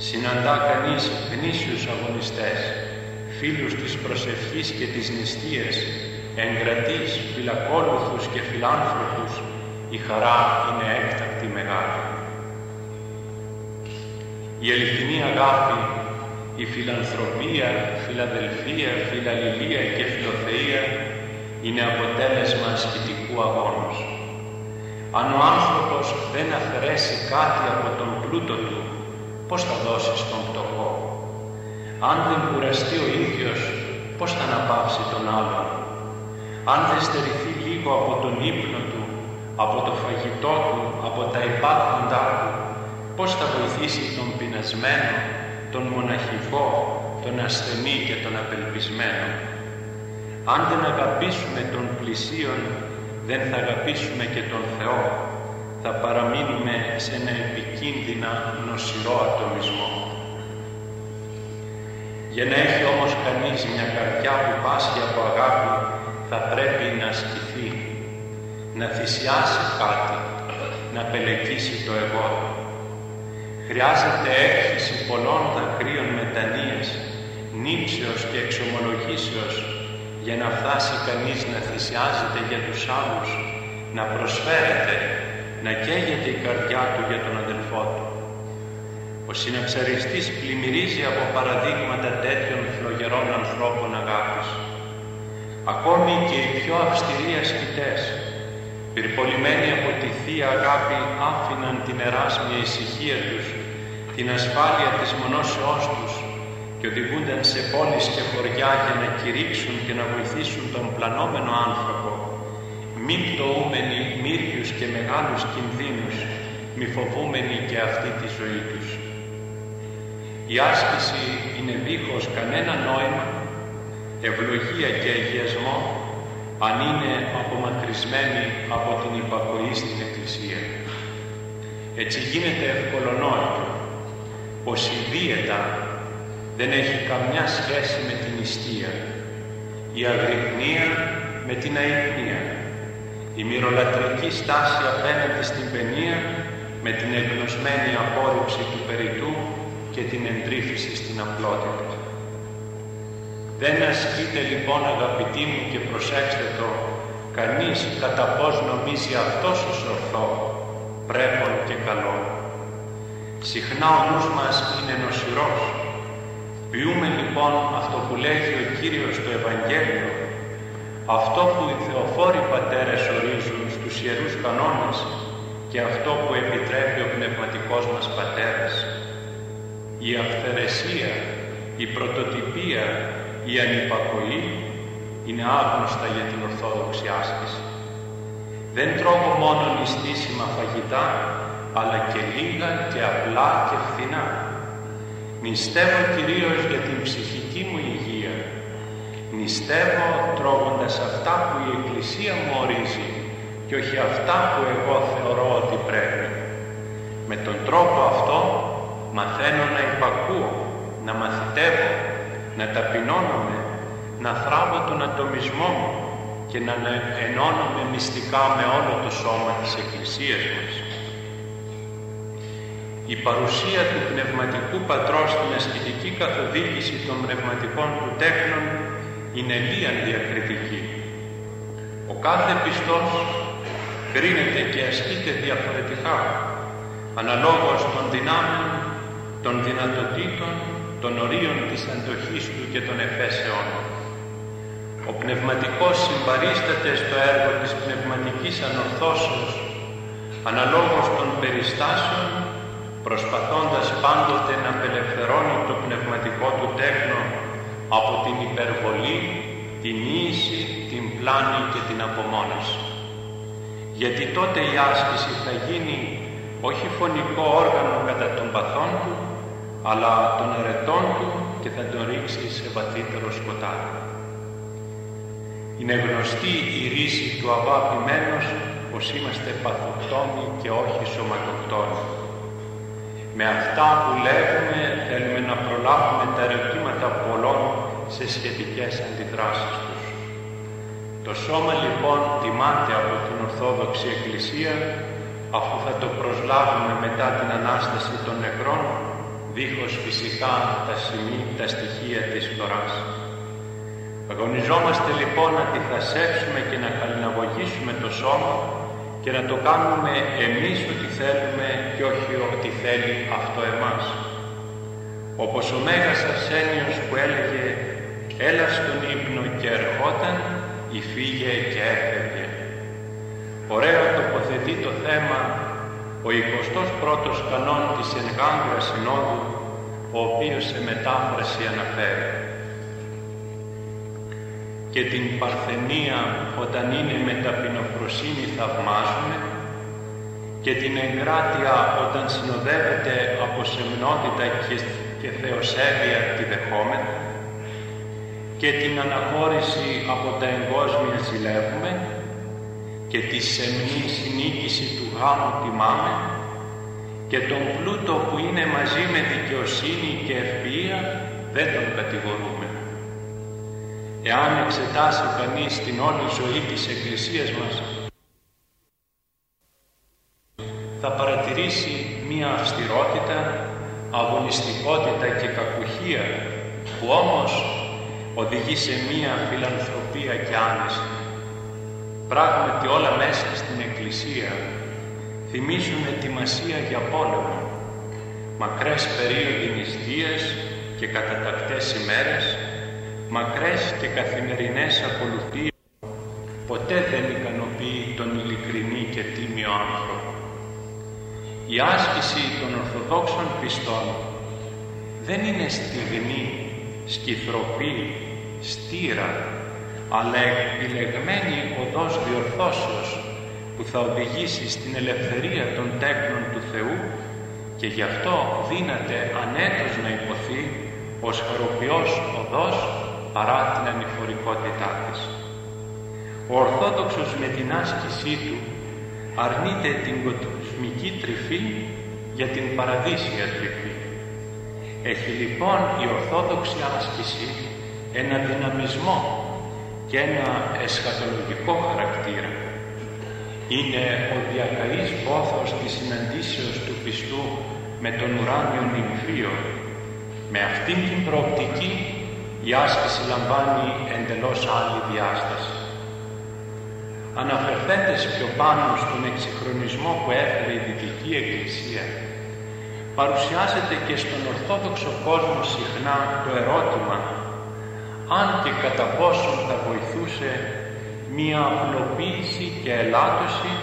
συναντά κανείς γνήσιους αγωνιστές, φίλους της προσευχής και της νηστείας, εγκρατείς, φυλακόλουθους και φιλάνθρωπους, η χαρά είναι έκτακτη μεγάλη. Η αληθινή αγάπη, η φιλανθρωπία, φιλαδελφία, φιλαλληλία και φιλοθεία είναι αποτέλεσμα ασκητικού αγώνος. Αν ο άνθρωπος δεν αφαιρέσει κάτι από τον πλούτο του, πώς θα δώσει στον πτωχό. Αν δεν κουραστεί ο ίδιος, πώς θα αναπαύσει τον άλλον; Αν δεν στερηθεί λίγο από τον ύπνο του, από το φαγητό του, από τα υπάρχοντά του, πώς θα βοηθήσει τον πεινασμένο, τον μοναχικό, τον ασθενή και τον απελπισμένο; Αν δεν αγαπήσουμε τον πλησίον, δεν θα αγαπήσουμε και τον Θεό. Θα παραμείνουμε σε ένα επικίνδυνα νοσηρό ατομισμό. Για να έχει όμως κανείς μια καρδιά που πάσχει από αγάπη, θα πρέπει να ασκηθεί, να θυσιάσει κάτι, να πελεκίσει το εγώ. Χρειάζεται έκχυση πολλών δακρύων μετανοίας, νύψεως και εξομολογήσεως, για να φτάσει κανείς να θυσιάζεται για τους άλλους, να προσφέρεται, να καίγεται η καρδιά του για τον αδελφό του. Ο συναξαριστής πλημμυρίζει από παραδείγματα τέτοιων φλογερών ανθρώπων αγάπης. Ακόμη και οι πιο αυστηροί ασκητές, πυρπολημένοι από τη Θεία Αγάπη, άφηναν την εράσμια ησυχία τους, την ασφάλεια της μονόσεώς τους και οδηγούνταν σε πόλεις και χωριά για να κηρύξουν και να βοηθήσουν τον πλανόμενο άνθρωπο, μη πτωούμενοι μύριους και μεγάλους κινδύνους, μη φοβούμενοι και αυτή τη ζωή τους. Η άσκηση είναι δίχως κανένα νόημα, ευλογία και αγιασμό, αν είναι απομακρυσμένη από την υπακοή στην Εκκλησία. Έτσι γίνεται ευκολονόητο πως η δίαιτα δεν έχει καμιά σχέση με την ιστία, η αγρυπνία με την αϊπνία, η μυρολατρική στάση απέναντι στην παινία με την εγνωσμένη απόρριψη του περιτού και την εντρίφηση στην απλότητα. Δεν ασκείται λοιπόν αγαπητοί μου και προσέξτε το κανείς κατά πώς νομίζει αυτός ο ορθό, πρέπον και καλό. Συχνά ο νους μας είναι νοσηρός. Ποιούμε λοιπόν αυτό που λέγει ο Κύριος στο Ευαγγέλιο, αυτό που οι θεοφόροι πατέρες ορίζουν στους Ιερούς Κανόνες και αυτό που επιτρέπει ο πνευματικός μας πατέρας. Η αυθαιρεσία, η πρωτοτυπία, η ανυπακοή είναι άγνωστα για την Ορθόδοξη άσκηση. Δεν τρώγω μόνο νηστίσιμα φαγητά, αλλά και λίγα και απλά και φθηνά. Νηστεύω κυρίως για την ψυχική μου υγεία. Νηστεύω τρώγοντας αυτά που η Εκκλησία μου ορίζει και όχι αυτά που εγώ θεωρώ ότι πρέπει. Με τον τρόπο αυτό μαθαίνω να υπακούω, να μαθητεύω, να ταπεινώνομαι, να θράβω τον ατομισμό μου και να ενώνομαι μυστικά με όλο το σώμα της Εκκλησίας μας. Η παρουσία του Πνευματικού Πατρός στην ασκητική καθοδήγηση των πνευματικών του τέχνων είναι λίαν διακριτική. Ο κάθε πιστός κρίνεται και ασκείται διαφορετικά, αναλόγως των δυνάμεων, των δυνατοτήτων, των ορίων της αντοχής του και των εφέσεών. Ο πνευματικός συμπαρίσταται στο έργο της πνευματικής ανορθώσεως, αναλόγως των περιστάσεων, προσπαθώντας πάντοτε να απελευθερώνει το πνευματικό του τέχνο από την υπερβολή, την ίση, την πλάνη και την απομόνωση. Γιατί τότε η άσκηση θα γίνει όχι φωνικό όργανο κατά των παθών του, αλλά των ερετών του και θα τον ρίξει σε βαθύτερο σκοτάδι. Είναι γνωστή η ρίση του αγάπημένος πως είμαστε παθοκτόνοι και όχι σωματοκτόνοι. Με αυτά που λέγουμε θέλουμε να προλάβουμε τα ερωτήματα πολλών σε σχετικές αντιδράσεις τους. Το σώμα λοιπόν τιμάται από την Ορθόδοξη Εκκλησία αφού θα το προσλάβουμε μετά την Ανάσταση των νεκρών δίχως φυσικά τα σημεία, τα στοιχεία της φθοράς. Αγωνιζόμαστε λοιπόν να τυθασέψουμε και να χαλιναγωγήσουμε το σώμα και να το κάνουμε εμείς ό,τι θέλουμε και όχι ό,τι θέλει αυτό εμάς. Όπως ο Μέγας Αρσένιος που έλεγε «Έλα στον ύπνο και ερχόταν, η φύγε και έφευγε». Ωραίο τοποθετεί το θέμα ο 21ος κανόν της Ενγάγκρας Συνόδου, ο οποίος σε μετάφραση αναφέρει. Και την παρθενία όταν είναι με ταπεινοφροσύνη θαυμάζουμε και την εγκράτεια όταν συνοδεύεται από σεμνότητα και, και θεοσέβεια τη δεχόμενη και την αναχώρηση από τα εγκόσμια ζηλεύουμε και τη σεμνή συνήκηση του γάμου τιμάμε και τον πλούτο που είναι μαζί με δικαιοσύνη και ευφυΐα δεν τον κατηγορούμε. Εάν εξετάσει κανείς την όλη ζωή της Εκκλησίας μας, θα παρατηρήσει μία αυστηρότητα, αγωνιστικότητα και κακουχία που όμως οδηγεί σε μία φιλανθρωπία και άνεση. Πράγματι όλα μέσα στην Εκκλησία θυμίζουν ετοιμασία για πόλεμο, μακρές περίοδοι νηστείες και κατατακτές ημέρες, μακρές και καθημερινές ακολουθίες ποτέ δεν ικανοποιεί τον ειλικρινή και τίμιο άνθρωπο. Η άσκηση των Ορθοδόξων πιστών δεν είναι στιγμή, σκυθροπή, στήρα, αλλά επιλεγμένη οδός διορθώσεως που θα οδηγήσει στην ελευθερία των τέκνων του Θεού και γι' αυτό δύναται ανέτος να υποθεί ως χαροποιός οδός παρά την ανηφορικότητά της. Ο Ορθόδοξος με την άσκησή του αρνείται την κοσμική τρυφή για την παραδείσια τρυφή. Έχει λοιπόν η Ορθόδοξη άσκηση ένα δυναμισμό και ένα εσχατολογικό χαρακτήρα. Είναι ο διακαής πόθος της συναντήσεως του πιστού με τον ουράνιο νυμφίο. Με αυτήν την προοπτική η άσκηση λαμβάνει εντελώς άλλη διάσταση. Αναφερθέντες πιο πάνω στον εξυγχρονισμό που έφερε η Δυτική Εκκλησία, παρουσιάζεται και στον Ορθόδοξο κόσμο συχνά το ερώτημα αν και κατά πόσον θα βοηθούσε μία απλοποίηση και ελάττωση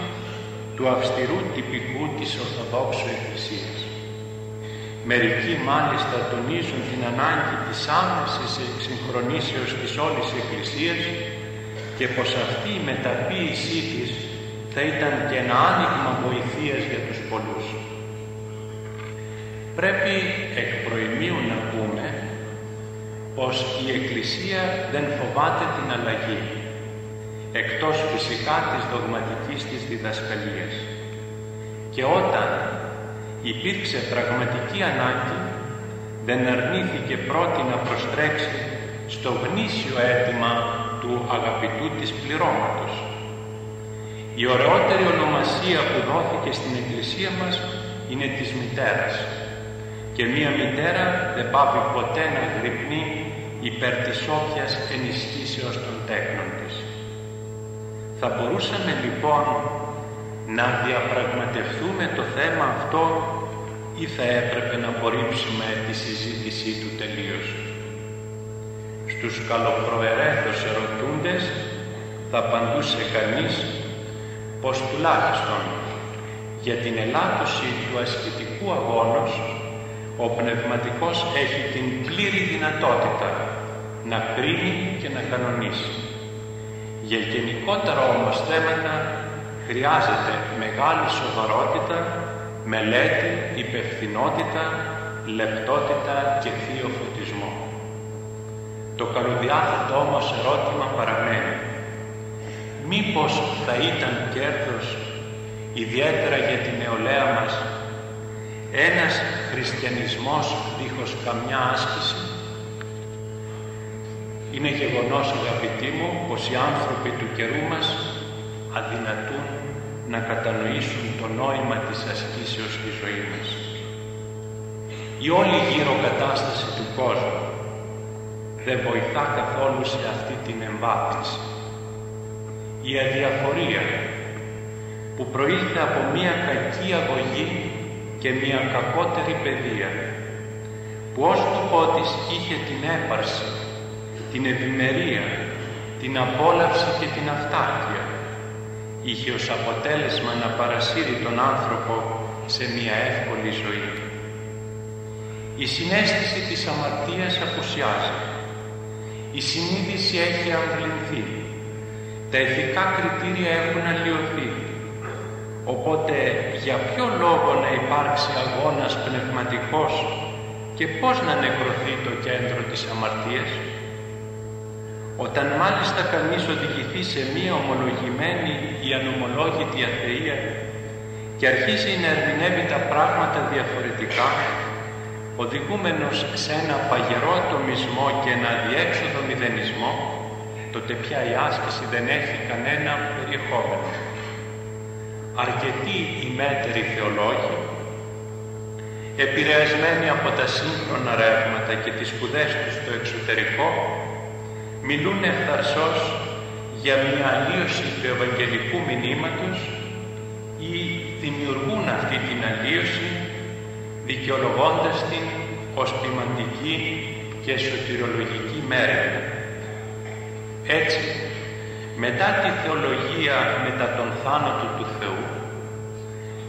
του αυστηρού τυπικού της Ορθοδόξου Εκκλησίας. Μερικοί μάλιστα τονίζουν την ανάγκη της άμεσης εξυγχρονήσεως της όλης Εκκλησίας και πως αυτή η μεταποίησή της θα ήταν και ένα άνοιγμα βοηθείας για τους πολλούς. Πρέπει εκ προημίου να πούμε πως η Εκκλησία δεν φοβάται την αλλαγή, εκτός φυσικά της δογματικής της διδασκαλίας. Και όταν υπήρξε πραγματική ανάγκη, δεν αρνήθηκε πρώτη να προστρέξει στο γνήσιο αίτημα του αγαπητού της πληρώματος. Η ωραιότερη ονομασία που δόθηκε στην Εκκλησία μας είναι της μητέρας και μία μητέρα δεν πάβει ποτέ να γρυπνεί υπέρ της όποιας ενισχύσεως των τέκνων της. Θα μπορούσαμε λοιπόν να διαπραγματευτούμε το θέμα αυτό ή θα έπρεπε να απορρίψουμε τη συζήτησή του τελείως. Στους καλοπροαιρέθως ερωτούντες θα απαντούσε κανείς πως τουλάχιστον για την ελάττωση του ασκητικού αγώνος ο πνευματικός έχει την πλήρη δυνατότητα να κρίνει και να κανονίσει. Για γενικότερα όμως θέματα χρειάζεται μεγάλη σοβαρότητα, μελέτη, υπευθυνότητα, λεπτότητα και θείο φωτισμό. Το καλοδιάθετο όμως ερώτημα παραμένει. Μήπως θα ήταν κέρδος ιδιαίτερα για την νεολαία μας ένας χριστιανισμός δίχως καμιά άσκηση; Είναι γεγονός αγαπητοί μου πως οι άνθρωποι του καιρού μας αδυνατούν να κατανοήσουν το νόημα της ασκήσεως στη ζωή μας. Η όλη γύρω κατάσταση του κόσμου δεν βοηθά καθόλου σε αυτή την εμβάθυνση. Η αδιαφορία που προήλθε από μία κακή αγωγή και μία κακότερη παιδεία που ως σκοπό είχε την έπαρση, την ευημερία, την απόλαυση και την αυτάρκεια είχε ως αποτέλεσμα να παρασύρει τον άνθρωπο σε μία εύκολη ζωή. Η συνέστηση της αμαρτίας απουσιάζει. Η συνείδηση έχει αμβληνθεί. Τα ηθικά κριτήρια έχουν αλλοιωθεί. Οπότε για ποιο λόγο να υπάρξει αγώνας πνευματικός και πώς να νεκρωθεί το κέντρο της αμαρτίας; Όταν μάλιστα κανείς οδηγηθεί σε μία ομολογημένη ή ανομολόγητη αθεία και αρχίσει να ερμηνεύει τα πράγματα διαφορετικά, οδηγούμενος σε ένα παγερό ατομισμό και ένα αδιέξοδο μηδενισμό, τότε πια η άσκηση δεν έχει κανένα περιεχόμενο. Αρκετοί οι μέτεροι θεολόγοι, επηρεασμένοι από τα σύγχρονα ρεύματα και τις σπουδές τους στο εξωτερικό, μιλούν ευθαρσώς για μια αλλίωση του Ευαγγελικού μηνύματος ή δημιουργούν αυτή την αλλίωση δικαιολογώντας την ως ποιμαντική και σωτηρολογική μέρα. Έτσι, μετά τη θεολογία μετά τον θάνατο του Θεού,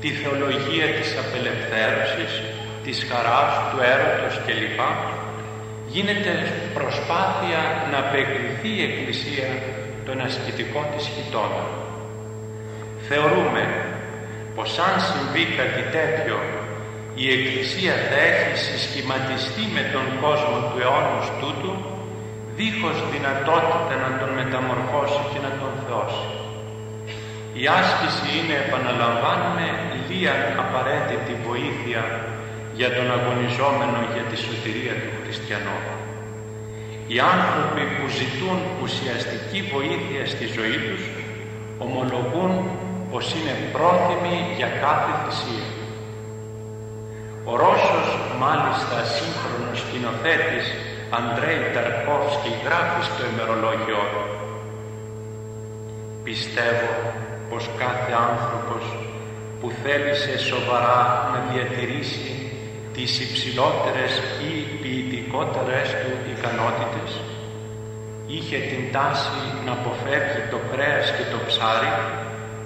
τη θεολογία της απελευθέρωσης, της χαράς, του έρωτος κλπ. Γίνεται προσπάθεια να απεκριθεί η Εκκλησία των ασκητικών της χιτώνων. Θεωρούμε πως αν συμβεί κάτι τέτοιο η Εκκλησία θα έχει συσχηματιστεί με τον κόσμο του αιώνος τούτου δίχως δυνατότητα να τον μεταμορφώσει και να τον θεώσει. Η άσκηση είναι, επαναλαμβάνουμε, λία απαραίτητη βοήθεια για τον αγωνιζόμενο για τη σωτηρία του χριστιανού. Οι άνθρωποι που ζητούν ουσιαστική βοήθεια στη ζωή τους ομολογούν πως είναι πρόθυμοι για κάθε θυσία. Ο Ρώσος μάλιστα σύγχρονος σκηνοθέτης Αντρέι Ταρκόφσκι γράφει στο ημερολόγιο «Πιστεύω πως κάθε άνθρωπος που θέλησε σοβαρά να διατηρήσει τις υψηλότερες ή ποιητικότερες του ικανότητες είχε την τάση να αποφεύγει το κρέας και το ψάρι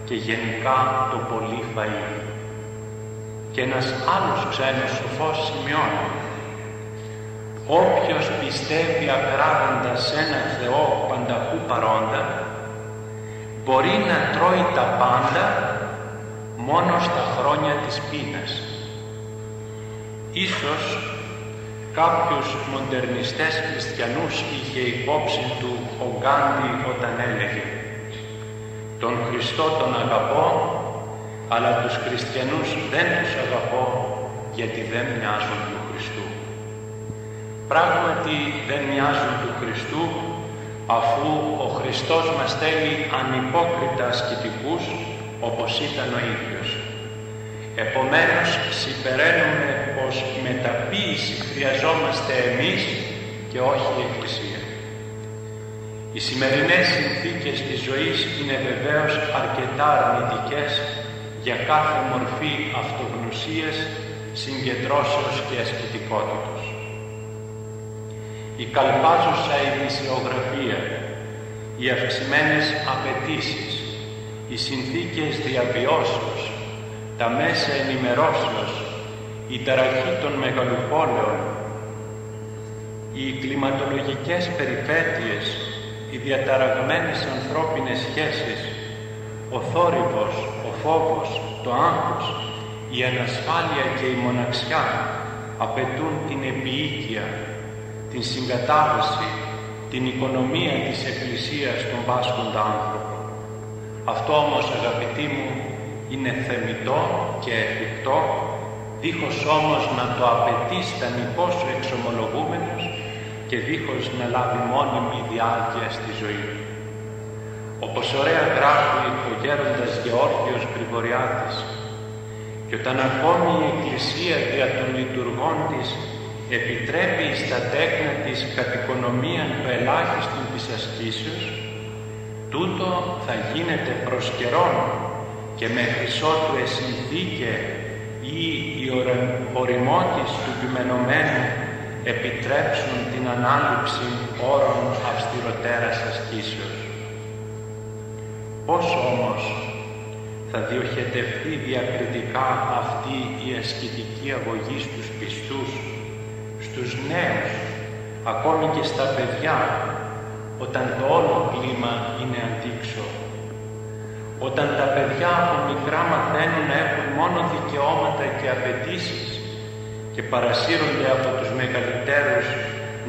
και γενικά το πολύ φαΐ. Και ένας άλλος ξένος σοφός σημειώνει Όποιος πιστεύει ακράδαντα σε ένα Θεό πανταχού παρόντα μπορεί να τρώει τα πάντα μόνο στα χρόνια της πείνας. Ίσως κάποιους μοντερνιστές χριστιανούς είχε υπόψη του ο Γκάντι όταν έλεγε «Τον Χριστό τον αγαπώ, αλλά τους χριστιανούς δεν τους αγαπώ γιατί δεν μοιάζουν του Χριστού». Πράγματι δεν μοιάζουν του Χριστού αφού ο Χριστός μας θέλει ανυπόκριτα ασκητικούς όπως ήταν ο ίδιος. Επομένως, συμπεραίνουμε πως μεταποίηση χρειαζόμαστε εμείς και όχι η Εκκλησία. Οι σημερινές συνθήκες της ζωής είναι βεβαίως αρκετά αρνητικές για κάθε μορφή αυτογνωσίας, συγκεντρώσεως και ασκητικότητος. Η καλπάζουσα ημισιογραφία, οι αυξημένες απαιτήσεις, οι συνθήκες διαβιώσεως, τα μέσα ενημερώσεως, η ταραχή των μεγαλοπόλεων, οι κλιματολογικές περιπέτειες, οι διαταραγμένες ανθρώπινες σχέσεις, ο θόρυβος, ο φόβος, το άγχος, η ανασφάλεια και η μοναξιά απαιτούν την επιοίκεια, την συγκατάβαση, την οικονομία της Εκκλησίας των βάσκοντα άνθρωπο. Αυτό όμως αγαπητοί μου είναι θεμητό και εφικτό, δίχως όμως να το απαιτεί στανικός ο εξομολογούμενος και δίχως να λάβει μόνιμη διάρκεια στη ζωή του. Όπως ωραία γράφει ο γέροντας Γεώργιος Γρηγοριάδης και όταν ακόμη η Εκκλησία δια των λειτουργών της επιτρέπει στα τέκνα της κατοικονομία το ελάχιστον της ασκήσεως, τούτο θα γίνεται προς καιρόν και με ότου εσυνθήκε ή η οριμότης του επιμενωμένου επιτρέψουν την ανάληψη όρων αυστηροτέρας ασκήσεως. Πώς όμως θα διοχετευτεί διακριτικά αυτή η ασκητική αγωγή στους πιστούς, στους νέους, ακόμη και στα παιδιά, όταν το όλο κλίμα είναι αντίξω. Όταν τα παιδιά από μικρά μαθαίνουν να έχουν μόνο δικαιώματα και απαιτήσεις και παρασύρονται από τους μεγαλύτερους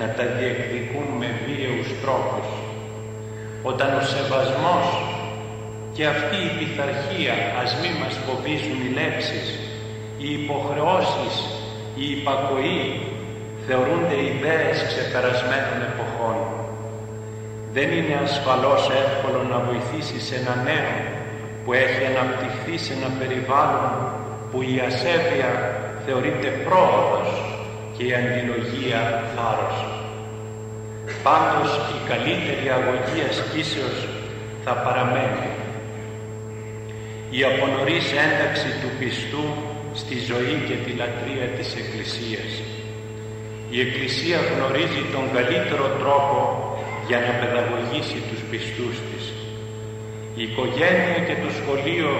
να τα διεκδικούν με βίαιους τρόπους. Όταν ο σεβασμός και αυτή η πειθαρχία, ας μη μας φοβίζουν οι λέξεις, οι υποχρεώσεις, η υπακοή, θεωρούνται ιδέες ξεπερασμένων εποχών. Δεν είναι ασφαλώς εύκολο να βοηθήσεις ένα νέο που έχει αναπτυχθεί σε ένα περιβάλλον που η ασέβεια θεωρείται πρόοδος και η αντιλογία θάρρος. Πάντως η καλύτερη αγωγή ασκήσεως θα παραμένει η απονορής ένταξη του πιστού στη ζωή και τη λατρεία της Εκκλησίας. Η Εκκλησία γνωρίζει τον καλύτερο τρόπο για να παιδαγωγήσει τους πιστούς της. Η οικογένεια και το σχολείο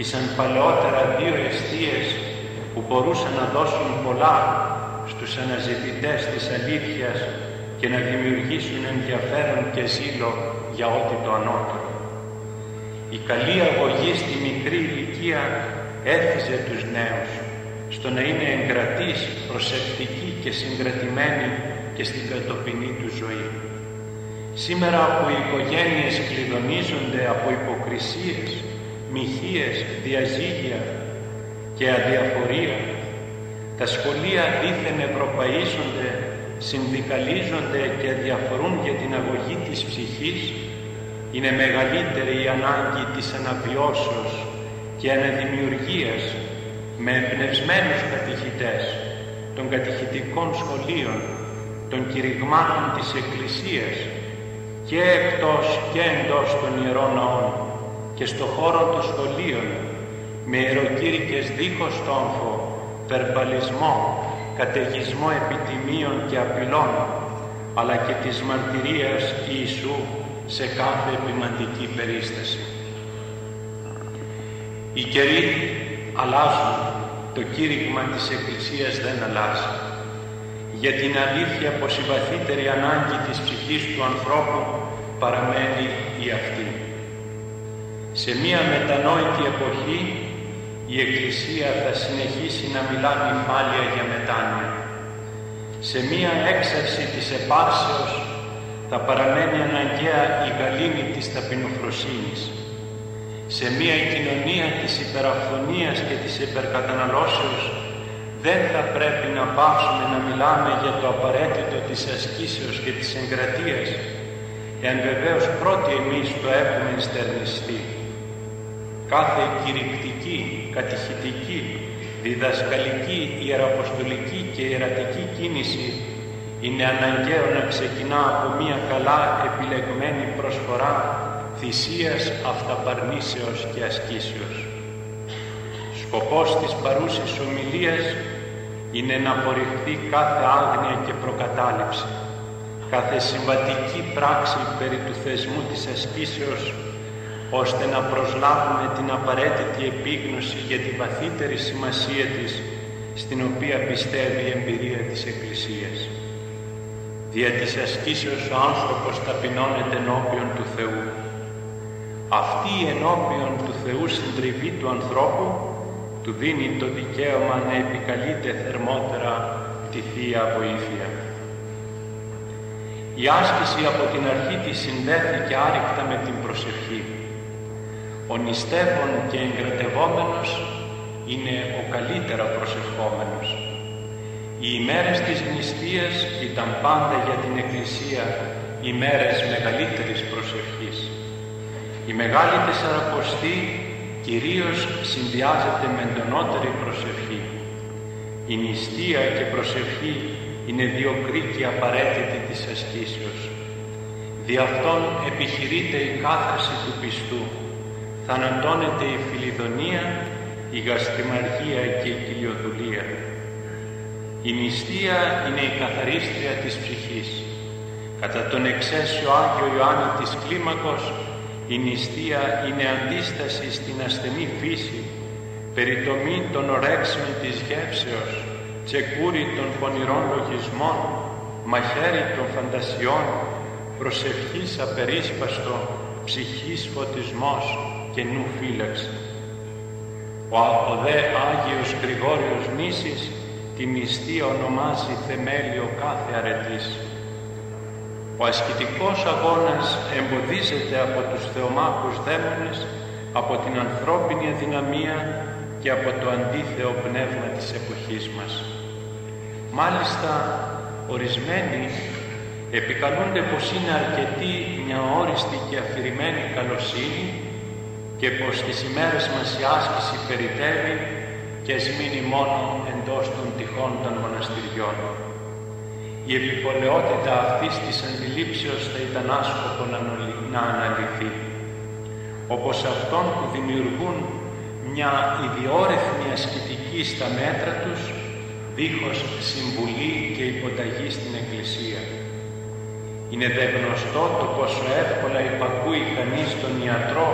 ήσαν παλαιότερα δύο αιστείες που μπορούσαν να δώσουν πολλά στους αναζητητές της αλήθειας και να δημιουργήσουν ενδιαφέρον και ζήλο για ό,τι το ανώτερο. Η καλή αγωγή στη μικρή ηλικία έθιζε τους νέους στο να είναι εγκρατής, προσεκτικοί και συγκρατημένοι και στην κατοπινή του ζωή. Σήμερα που οι οικογένειες κλειδονίζονται από υποκρισίες, μοιχείες, διαζύγια και αδιαφορία, τα σχολεία δίθεν ευρωπαίζονται, συνδικαλίζονται και αδιαφορούν για την αγωγή της ψυχής είναι μεγαλύτερη η ανάγκη της αναβιώσεως και αναδημιουργίας με εμπνευσμένους κατηχητές των κατηχητικών σχολείων, των κηρυγμάτων της Εκκλησίας και εκτός και εντός των Ιερών Ναών και στο χώρο των σχολείων με ιεροκήρυκες δίχως τόμφο, περπαλισμό, καταιγισμό επιτιμίων και απειλών αλλά και της μαρτυρίας Ιησού σε κάθε επιμαντική περίσταση. Οι καιροί αλλάζουν, το κήρυγμα της Εκκλησίας δεν αλλάζει. Για την αλήθεια πως η βαθύτερη ανάγκη της ψυχής του ανθρώπου παραμένει η αυτή. Σε μία μετανόητη εποχή η Εκκλησία θα συνεχίσει να μιλά νυφάλια για μετάνοια. Σε μία έξαρση της επάρσεως θα παραμένει αναγκαία η γαλήνη της ταπεινοφροσύνης. Σε μια κοινωνία της υπεραφθονίας και της υπερκαταναλώσεως δεν θα πρέπει να πάψουμε να μιλάμε για το απαραίτητο της ασκήσεως και της εγκρατείας, εάν βεβαίως πρώτοι εμείς το έχουμε στερνιστεί. Κάθε κηρυκτική, κατηχητική, διδασκαλική, ιεραποστολική και ιερατική κίνηση είναι αναγκαίο να ξεκινά από μια καλά επιλεγμένη προσφορά θυσίας, αυταπαρνήσεως και ασκήσεως. Σκοπός της παρούσης ομιλίας είναι να απορριφθεί κάθε άγνοια και προκατάληψη, κάθε συμβατική πράξη περί του θεσμού της ασκήσεως, ώστε να προσλάβουμε την απαραίτητη επίγνωση για την βαθύτερη σημασία της, στην οποία πιστεύει η εμπειρία της Εκκλησίας. Δια της ασκήσεως ο άνθρωπος ταπεινώνεται ενώπιον του Θεού. Αυτή η ενώπιον του Θεού συντριβή του ανθρώπου του δίνει το δικαίωμα να επικαλείται θερμότερα τη Θεία Βοήθεια. Η άσκηση από την αρχή της συνδέθηκε άρρηκτα με την προσευχή. Ο νηστεύων και εγκρατευόμενος είναι ο καλύτερα προσευχόμενος. Οι ημέρες της νηστείας ήταν πάντα για την Εκκλησία ημέρες μεγαλύτερης προσευχής. Η Μεγάλη Τεσσαρακοστή κυρίως συνδυάζεται με εντονότερη προσευχή. η νηστεία και προσευχή είναι δύο κρίκοι απαραίτητοι της ασκήσεως. Δι' αυτόν επιχειρείται η κάθαρση του πιστού, θανατώνεται η φιλιδονία, η γαστριμαργία και η κοιλιοδουλία. Η νηστεία είναι η καθαρίστρια της ψυχής. Κατά τον εξαίσιο Άγιο Ιωάννη της Κλίμακος, η νηστεία είναι αντίσταση στην ασθενή φύση, περιτομή των ορέξεων της γεύσεως, τσεκούρι των πονηρών λογισμών, μαχαίρι των φαντασιών, προσευχής απερίσπαστο, ψυχής φωτισμός και νου φύλαξη. Ο, ο δε Άγιος Γρηγόριος Νήσης τη νηστεία ονομάζει θεμέλιο κάθε αρετής. Ο ασκητικός αγώνας εμποδίζεται από τους θεομάχους δαίμονες, από την ανθρώπινη αδυναμία και από το αντίθεο πνεύμα της εποχής μας. Μάλιστα, ορισμένοι επικαλούνται πως είναι αρκετή μια όριστη και αφηρημένη καλοσύνη και πως στις ημέρες μας η άσκηση περιτεύει και σμείνει μόνο εντός των τυχών των μοναστηριών. Η επιπολαιότητα αυτής της αντιλήψεως θα ήταν άσκοπο να αναλυθεί, όπως αυτών που δημιουργούν μια ιδιόρεθμη ασκητική στα μέτρα τους, δίχως συμβουλή και υποταγή στην Εκκλησία. Είναι δε γνωστό το πόσο εύκολα υπακούει κανείς τον ιατρό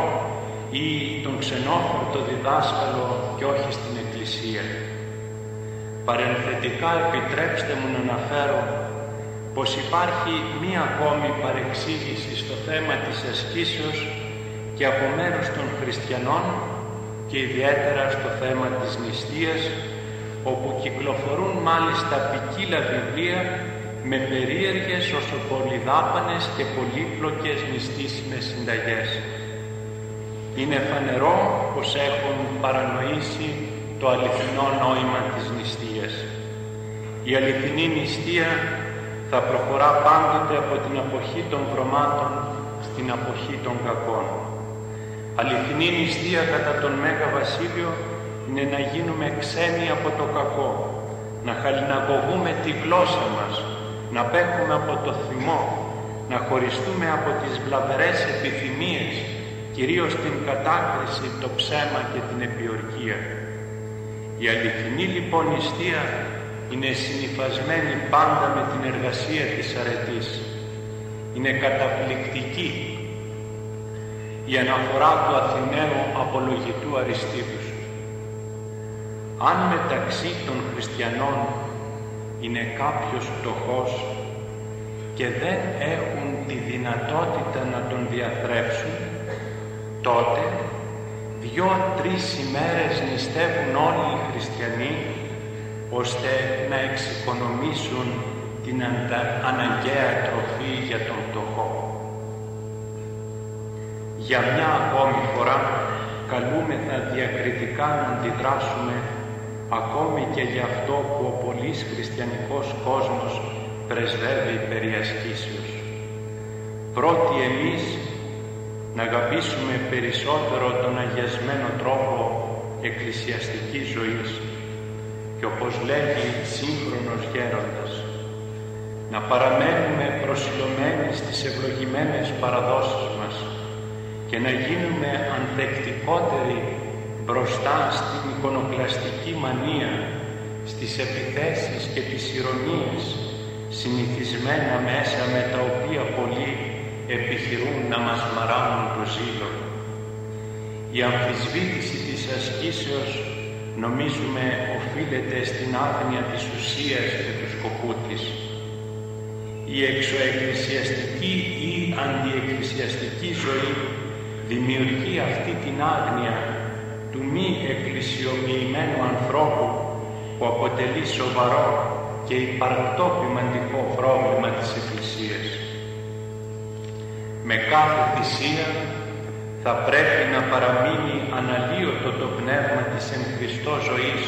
ή τον ξενόφορτο διδάσκαλο και όχι στην Εκκλησία. Παρενθετικά επιτρέψτε μου να αναφέρω πως υπάρχει μία ακόμη παρεξήγηση στο θέμα της ασκήσεως και από μέρους των χριστιανών και ιδιαίτερα στο θέμα της νηστείας όπου κυκλοφορούν μάλιστα ποικίλα βιβλία με περίεργες όσο πολυδάπανες και πολύπλοκες νηστίσιμες συνταγές. Είναι φανερό πως έχουν παρανοήσει το αληθινό νόημα της νηστείας. Η αληθινή νηστεία θα προχωρά πάντοτε από την αποχή των βρωμάτων στην αποχή των κακών. Αληθινή νηστεία κατά τον Μέγα Βασίλειο είναι να γίνουμε ξένοι από το κακό, να χαλιναγωγούμε τη γλώσσα μας, να πέχουμε από το θυμό, να χωριστούμε από τις βλαβερές επιθυμίες, κυρίως την κατάκριση, το ψέμα και την επιορκία. Η αληθινή λοιπόν νηστεία είναι συνειφασμένη πάντα με την εργασία της αρετής. Είναι καταπληκτική η αναφορά του Αθηναίου απολογητού Αριστίδους. Αν μεταξύ των χριστιανών είναι κάποιος φτωχός και δεν έχουν τη δυνατότητα να τον διαθρέψουν, τότε δυο-τρεις ημέρες νηστεύουν όλοι οι χριστιανοί ώστε να εξοικονομήσουν την αναγκαία τροφή για τον φτωχό. Για μια ακόμη φορά καλούμεθα διακριτικά να αντιδράσουμε ακόμη και για αυτό που ο πολύς χριστιανικός κόσμος πρεσβεύει περί ασκήσεως. Πρώτοι εμείς να αγαπήσουμε περισσότερο τον αγιασμένο τρόπο εκκλησιαστικής ζωής και όπως λέγει σύγχρονος γέροντας να παραμένουμε προσιλωμένοι στις ευλογημένες παραδόσεις μας και να γίνουμε ανθεκτικότεροι μπροστά στην εικονοκλαστική μανία, στις επιθέσεις και τις ηρωνίες συνηθισμένα μέσα με τα οποία πολλοί επιχειρούν να μας μαράνουν το ζήλο. Η αμφισβήτηση της ασκήσεως νομίζουμε οφείλεται στην άγνοια της ουσίας και του σκοπού της. Η εξωεκκλησιαστική ή αντιεκκλησιαστική ζωή δημιουργεί αυτή την άγνοια του μη εκκλησιοποιημένου ανθρώπου που αποτελεί σοβαρό και υπαρκτό ποιμαντικό πρόβλημα της Εκκλησίας. Με κάθε θυσία θα πρέπει να παραμείνει αναλύωτο το πνεύμα της εν Χριστώ ζωής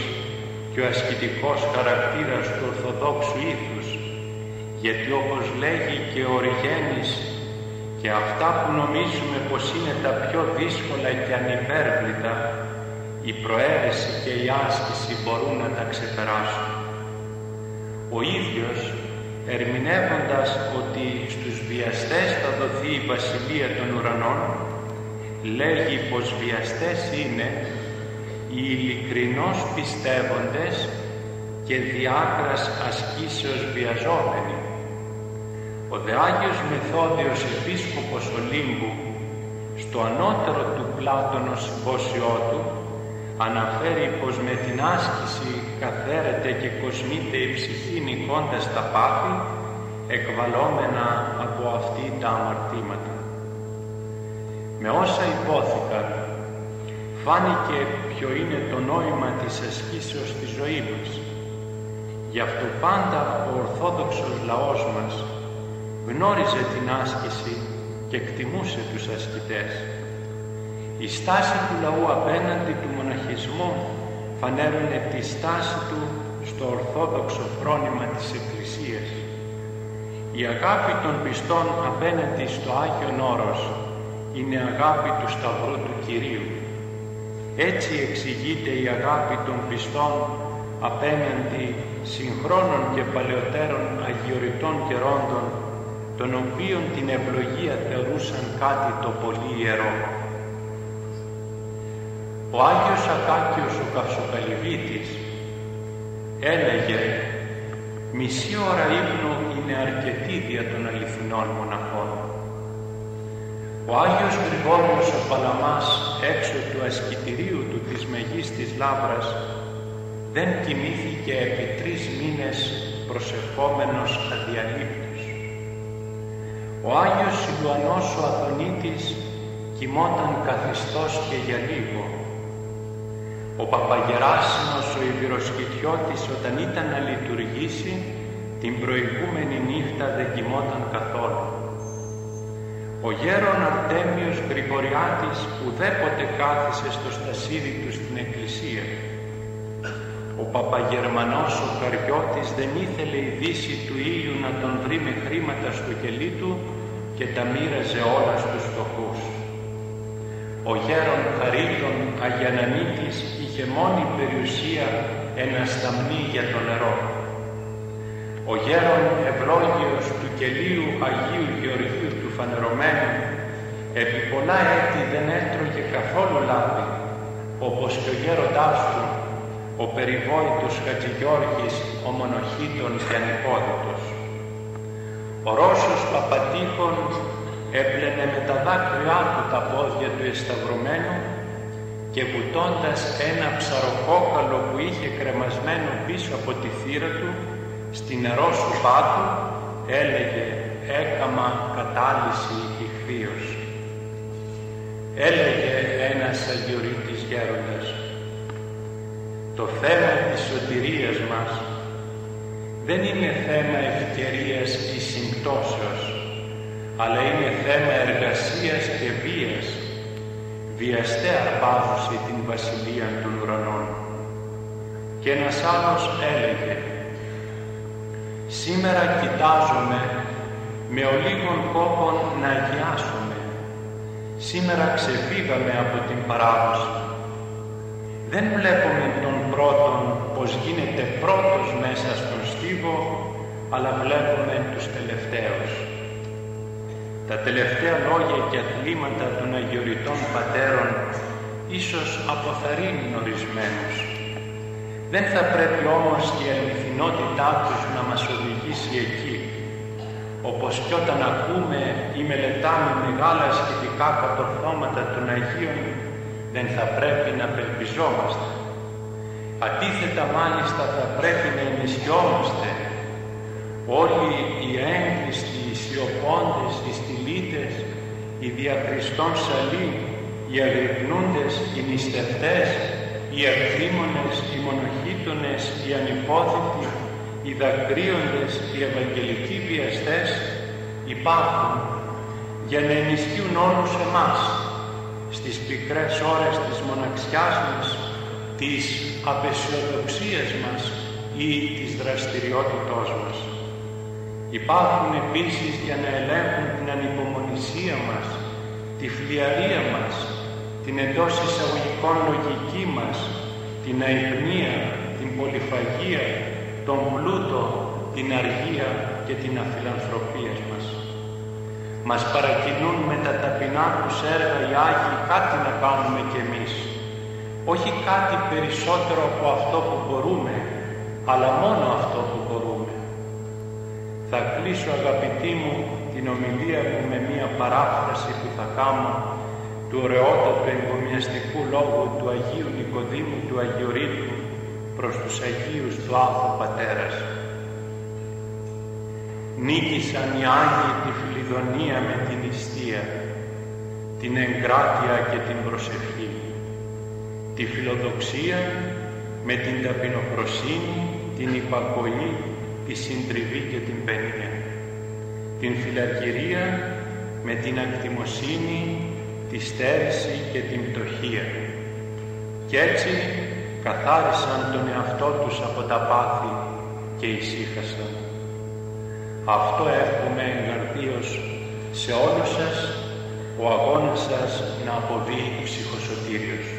και ο ασκητικός χαρακτήρας του Ορθοδόξου ήθους, γιατί όπως λέγει και ο Ριγένης και αυτά που νομίζουμε πως είναι τα πιο δύσκολα και ανυπέρβλητα, η προαίρεση και η άσκηση μπορούν να τα ξεπεράσουν. Ο ίδιος, ερμηνεύοντας ότι στους βιαστές θα δοθεί η βασιλεία των ουρανών, λέγει πως βιαστές είναι οι ειλικρινώς πιστεύοντες και διάκρας ασκήσεως βιαζόμενοι. Ο δε Άγιος Μεθόδιος Επίσκοπος Ολύμπου στο ανώτερο του Πλάτωνος συμπόσιό του αναφέρει πως με την άσκηση καθαίρεται και κοσμείται η ψυχή νικώντας τα πάθη εκβαλόμενα από αυτή τα αμαρτήματα. Με όσα υπόθηκαν φάνηκε ποιο είναι το νόημα της ασκήσεως στη ζωής μας. Γι' αυτό πάντα ο Ορθόδοξος λαός μας γνώριζε την άσκηση και εκτιμούσε τους ασκητές. Η στάση του λαού απέναντι του μοναχισμού φανέρωνε τη στάση του στο ορθόδοξο φρόνημα της Εκκλησίας. Η αγάπη των πιστών απέναντι στο Άγιον Όρος είναι αγάπη του Σταυρού του Κυρίου. Έτσι εξηγείται η αγάπη των πιστών απέναντι συγχρόνων και παλαιότερων αγιοριτών καιρόντων των οποίων την ευλογία θεωρούσαν κάτι το πολύ ιερό. Ο Άγιος Ακάκιος ο Καυσοκαλυβίτης έλεγε «Μισή ώρα ύπνου είναι αρκετή δια των αληθινών μοναχών». Ο Άγιος Γρηγόριος ο Παλαμάς έξω του ασκητηρίου του της Μεγίστης Λάβρας δεν κοιμήθηκε επί τρεις μήνες προσευχόμενος αδιαλείπτος. Ο Άγιος Σιλουανός ο Αθωνίτης κοιμόταν καθιστός και για λίγο. Ο Παπαγεράσιμος ο Ιβυροσκητιώτης όταν ήταν να λειτουργήσει την προηγούμενη νύχτα δεν κοιμόταν καθόλου. Ο γέρον Αρτέμιος Γρηγοριάτης ουδέποτε κάθισε στο στασίδι του στην εκκλησία. Ο Παπαγερμανός ο Καριώτης δεν ήθελε η δύση του ήλιου να τον βρει με χρήματα στο κελί του και τα μοίραζε όλα στους φτωχούς. Ο γέρον Χαρίτων Αγιανανίτης είχε μόνη περιουσία ένα σταμνί για το νερό. Ο γέρον Ευλόγιος του κελίου Αγίου Γεωργίου του Φανερωμένου επί πολλά έτη δεν έτρωγε καθόλου λάδι, όπως και ο γέροντάς του, ο περιβόητος Χατζηγιώργης, ο μονοχήτων και ανυπόδητος. Ο Ρώσος Παπατήχων έπλαινε με τα δάκρυά του τα πόδια του εσταυρωμένου και βουτώντας ένα ψαροκόκαλο που είχε κρεμασμένο πίσω από τη θύρα του, στη νερό σου πάτου, έλεγε «έκαμα κατάλυση ηχθείως». Έλεγε ένας αγιορείτης γέροντας «Το θέμα της σωτηρίας μας δεν είναι θέμα ευκαιρίας ή συμπτώσεως, αλλά είναι θέμα εργασίας και βίας, βιαστέ αρπάζουσε την βασιλεία των ουρανών. Και ένας άλλος έλεγε «Σήμερα κοιτάζομαι με ολίγων κόπων να αγιάσουμε. Σήμερα ξεφύγαμε από την παράδοση. Δεν βλέπουμε τον πρώτον πως γίνεται πρώτος μέσα στον στίβο, αλλά βλέπουμε τους τελευταίους. Τα τελευταία λόγια και αθλήματα των αγιοριτών πατέρων ίσως αποθαρρύνουν ορισμένους. Δεν θα πρέπει όμως η αληθινότητά τους να μας οδηγήσει εκεί, όπως κι όταν ακούμε ή μελετάμε μεγάλα σχετικά κατορθώματα των Αγίων, δεν θα πρέπει να απελπιζόμαστε. Αντίθετα μάλιστα θα πρέπει να ενισχυόμαστε όλοι οι έγκλειστοι, οι σιωπώντες, οι στυλίτες, οι διακριστών σαλοί, οι αγρυπνούντες, οι νηστευτές, οι ευθύμονες, οι μονοχήτονες, οι ανυπόθητοι, οι δακρύοντες, οι ευαγγελικοί βιαστές υπάρχουν για να ενισχύουν όλους εμάς στις πικρές ώρες της μοναξιάς μας, της απεσιοδοξίας μας ή της δραστηριότητός μας. Υπάρχουν επίσης για να ελέγχουν την ανυπομονησία μας, τη φλιαρία μας, την εντός εισαγωγικών λογική μας, την αϊπνία, την πολυφαγία, τον πλούτο, την αργία και την αφιλανθρωπία μας. Μας παρακινούν με τα ταπεινά τους έργα οι Άγιοι κάτι να κάνουμε κι εμείς. Όχι κάτι περισσότερο από αυτό που μπορούμε, αλλά μόνο αυτό που μπορούμε. Θα κλείσω αγαπητοί μου την ομιλία μου με μία παράφραση που θα κάνω του ωραιότατου εγκομιαστικού λόγου του Αγίου Νικοδήμου του Αγιορείτου προς τους Αγίους του Άθου Πατέρας. Νίκησαν οι Άγιοι τη φιλιδονία με την ιστία, την εγκράτεια και την προσευχή, τη φιλοδοξία με την ταπεινοφροσύνη, την υπακοή, τη συντριβή και την παινία, την φιλαργυρία με την ακτιμοσύνη, τη στέρηση και την πτωχία. Και έτσι καθάρισαν τον εαυτό τους από τα πάθη και ησύχασαν. Αυτό εύχομαι εγκαρδίως σε όλους σας, ο αγώνας σας να αποβεί ψυχοσωτήριος.